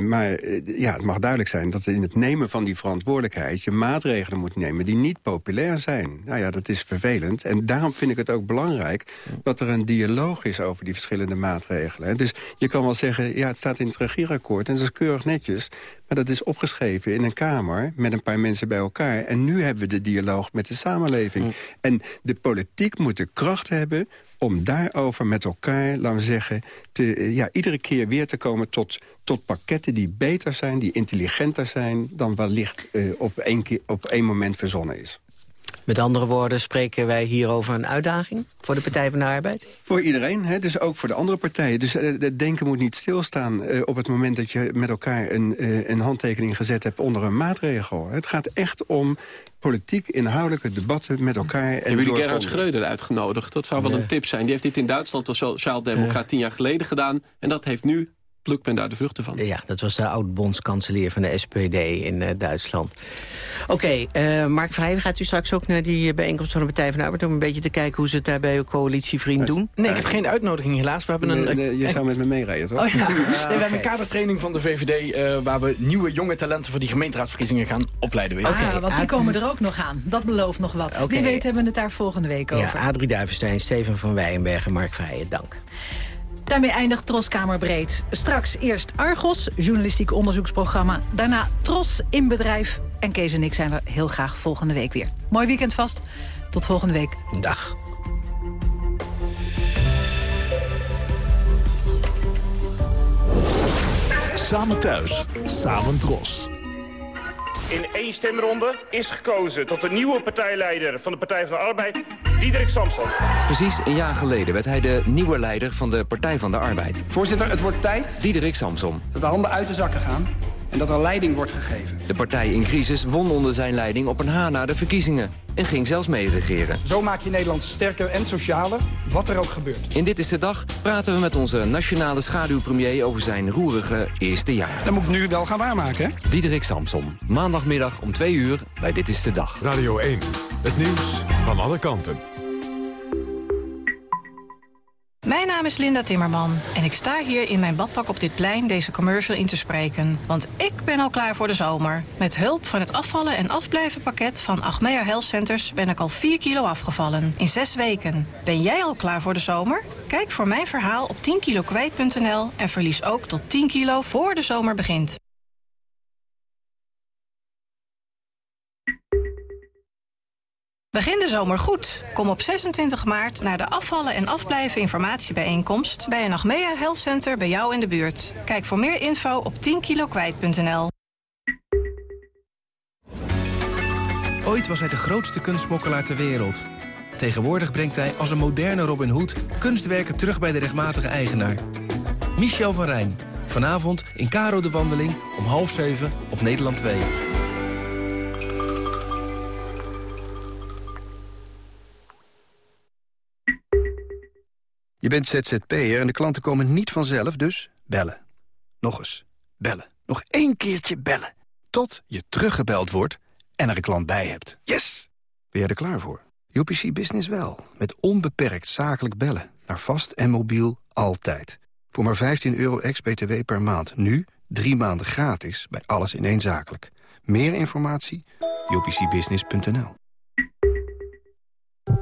Maar ja, het mag duidelijk zijn dat in het nemen van die verantwoordelijkheid je maatregelen moet nemen die niet populair zijn. Nou ja, dat is vervelend. En daarom vind ik het ook belangrijk dat er een dialoog is over die verschillende maatregelen. Dus je kan wel zeggen, ja, het staat in het regeerakkoord en dat is keurig netjes. Maar dat is opgeschreven in een kamer met een paar mensen bij elkaar. En nu hebben we de dialoog met de samenleving. En de politiek moet de kracht hebben om daarover met elkaar, laten we zeggen... Te, eh, ja, iedere keer weer te komen tot, tot pakketten die beter zijn... die intelligenter zijn dan wellicht eh, op, één keer, op één moment verzonnen is. Met andere woorden spreken wij hier over een uitdaging voor de Partij van de Arbeid? Voor iedereen, hè, dus ook voor de andere partijen. Dus eh, het denken moet niet stilstaan eh, op het moment dat je met elkaar een, eh, een handtekening gezet hebt onder een maatregel. Het gaat echt om politiek inhoudelijke debatten met elkaar. En Hebben jullie Gerhard. Schreuder uitgenodigd? Dat zou wel Nee. een tip zijn. Die heeft dit in Duitsland als sociaal-democraat tien jaar geleden gedaan. En dat heeft nu, plukt men daar de vruchten van. Ja, dat was de oud-bondskanselier van de SPD in eh, Duitsland. Oké, eh, Mark Vrij, gaat u straks ook naar die bijeenkomst van de Partij van de Arbeid... om een beetje te kijken hoe ze het daar bij uw coalitievriend doen? Nee, ik heb geen uitnodiging helaas. We hebben een, Nee, je zou met me meerijden, toch? Oh, ja. [laughs] Nee, we hebben een kadertraining van de VVD... eh, waar we nieuwe jonge talenten voor die gemeenteraadsverkiezingen gaan opleiden. weer. ah, want die komen er ook nog aan. Dat belooft nog wat. Wie weet hebben we het daar volgende week over. Ja, Adrie Duivenstein, Steven van Wijenberg en Mark Vrijen, dank. Daarmee eindigt Tros Kamerbreed. Straks eerst Argos, journalistiek onderzoeksprogramma. Daarna Tros in bedrijf. En Kees en ik zijn er heel graag volgende week weer. Mooi weekend vast. Tot volgende week. Dag. Samen thuis, samen dros. In één stemronde is gekozen tot de nieuwe partijleider van de Partij van de Arbeid, Diederik Samson. Precies een jaar geleden werd hij de nieuwe leider van de Partij van de Arbeid. Voorzitter, het wordt tijd Diederik Samsom. dat de handen uit de zakken gaan en dat er leiding wordt gegeven. De partij in crisis won onder zijn leiding op een haar na de verkiezingen. En ging zelfs meeregeren. Zo maak je Nederland sterker en socialer, wat er ook gebeurt. In Dit is de Dag praten we met onze nationale schaduwpremier over zijn roerige eerste jaar. Dat moet ik nu wel gaan waarmaken, hè? Diederik Samsom. Maandagmiddag om 2 uur bij Dit is de Dag. Radio 1. Het nieuws van alle kanten. Mijn naam is Linda Timmerman en ik sta hier in mijn badpak op dit plein deze commercial in te spreken. Want ik ben al klaar voor de zomer. Met hulp van het afvallen en afblijven pakket van Achmea Health Centers ben ik al 4 kilo afgevallen in 6 weken. Ben jij al klaar voor de zomer? Kijk voor mijn verhaal op 10kilokwijt.nl en verlies ook tot 10 kilo voor de zomer begint. Begin de zomer goed. Kom op 26 maart naar de afvallen en afblijven informatiebijeenkomst... bij een Achmea Health Center bij jou in de buurt. Kijk voor meer info op 10kilokwijt.nl. Ooit was hij de grootste kunstsmokkelaar ter wereld. Tegenwoordig brengt hij als een moderne Robin Hood... kunstwerken terug bij de rechtmatige eigenaar. Michel van Rijn. Vanavond in Caro de Wandeling om half zeven op Nederland 2. Je bent ZZP'er en de klanten komen niet vanzelf, dus bellen. Nog eens. Bellen. Nog één keertje bellen. Tot je teruggebeld wordt en er een klant bij hebt. Yes! Ben jij er klaar voor? UPC Business wel. Met onbeperkt zakelijk bellen. Naar vast en mobiel altijd. Voor maar 15 euro ex-BTW per maand. Nu drie maanden gratis bij alles in één zakelijk. Meer informatie? upcbusiness.nl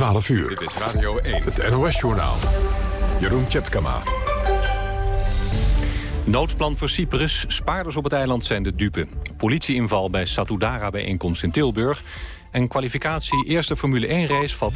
Twaalf uur. Dit is Radio 1. Het NOS-journaal. Jeroen Tjepkama. Noodplan voor Cyprus. Spaarders op het eiland zijn de dupe. Politieinval bij Satudara bijeenkomst in Tilburg. En kwalificatie eerste Formule 1-race valt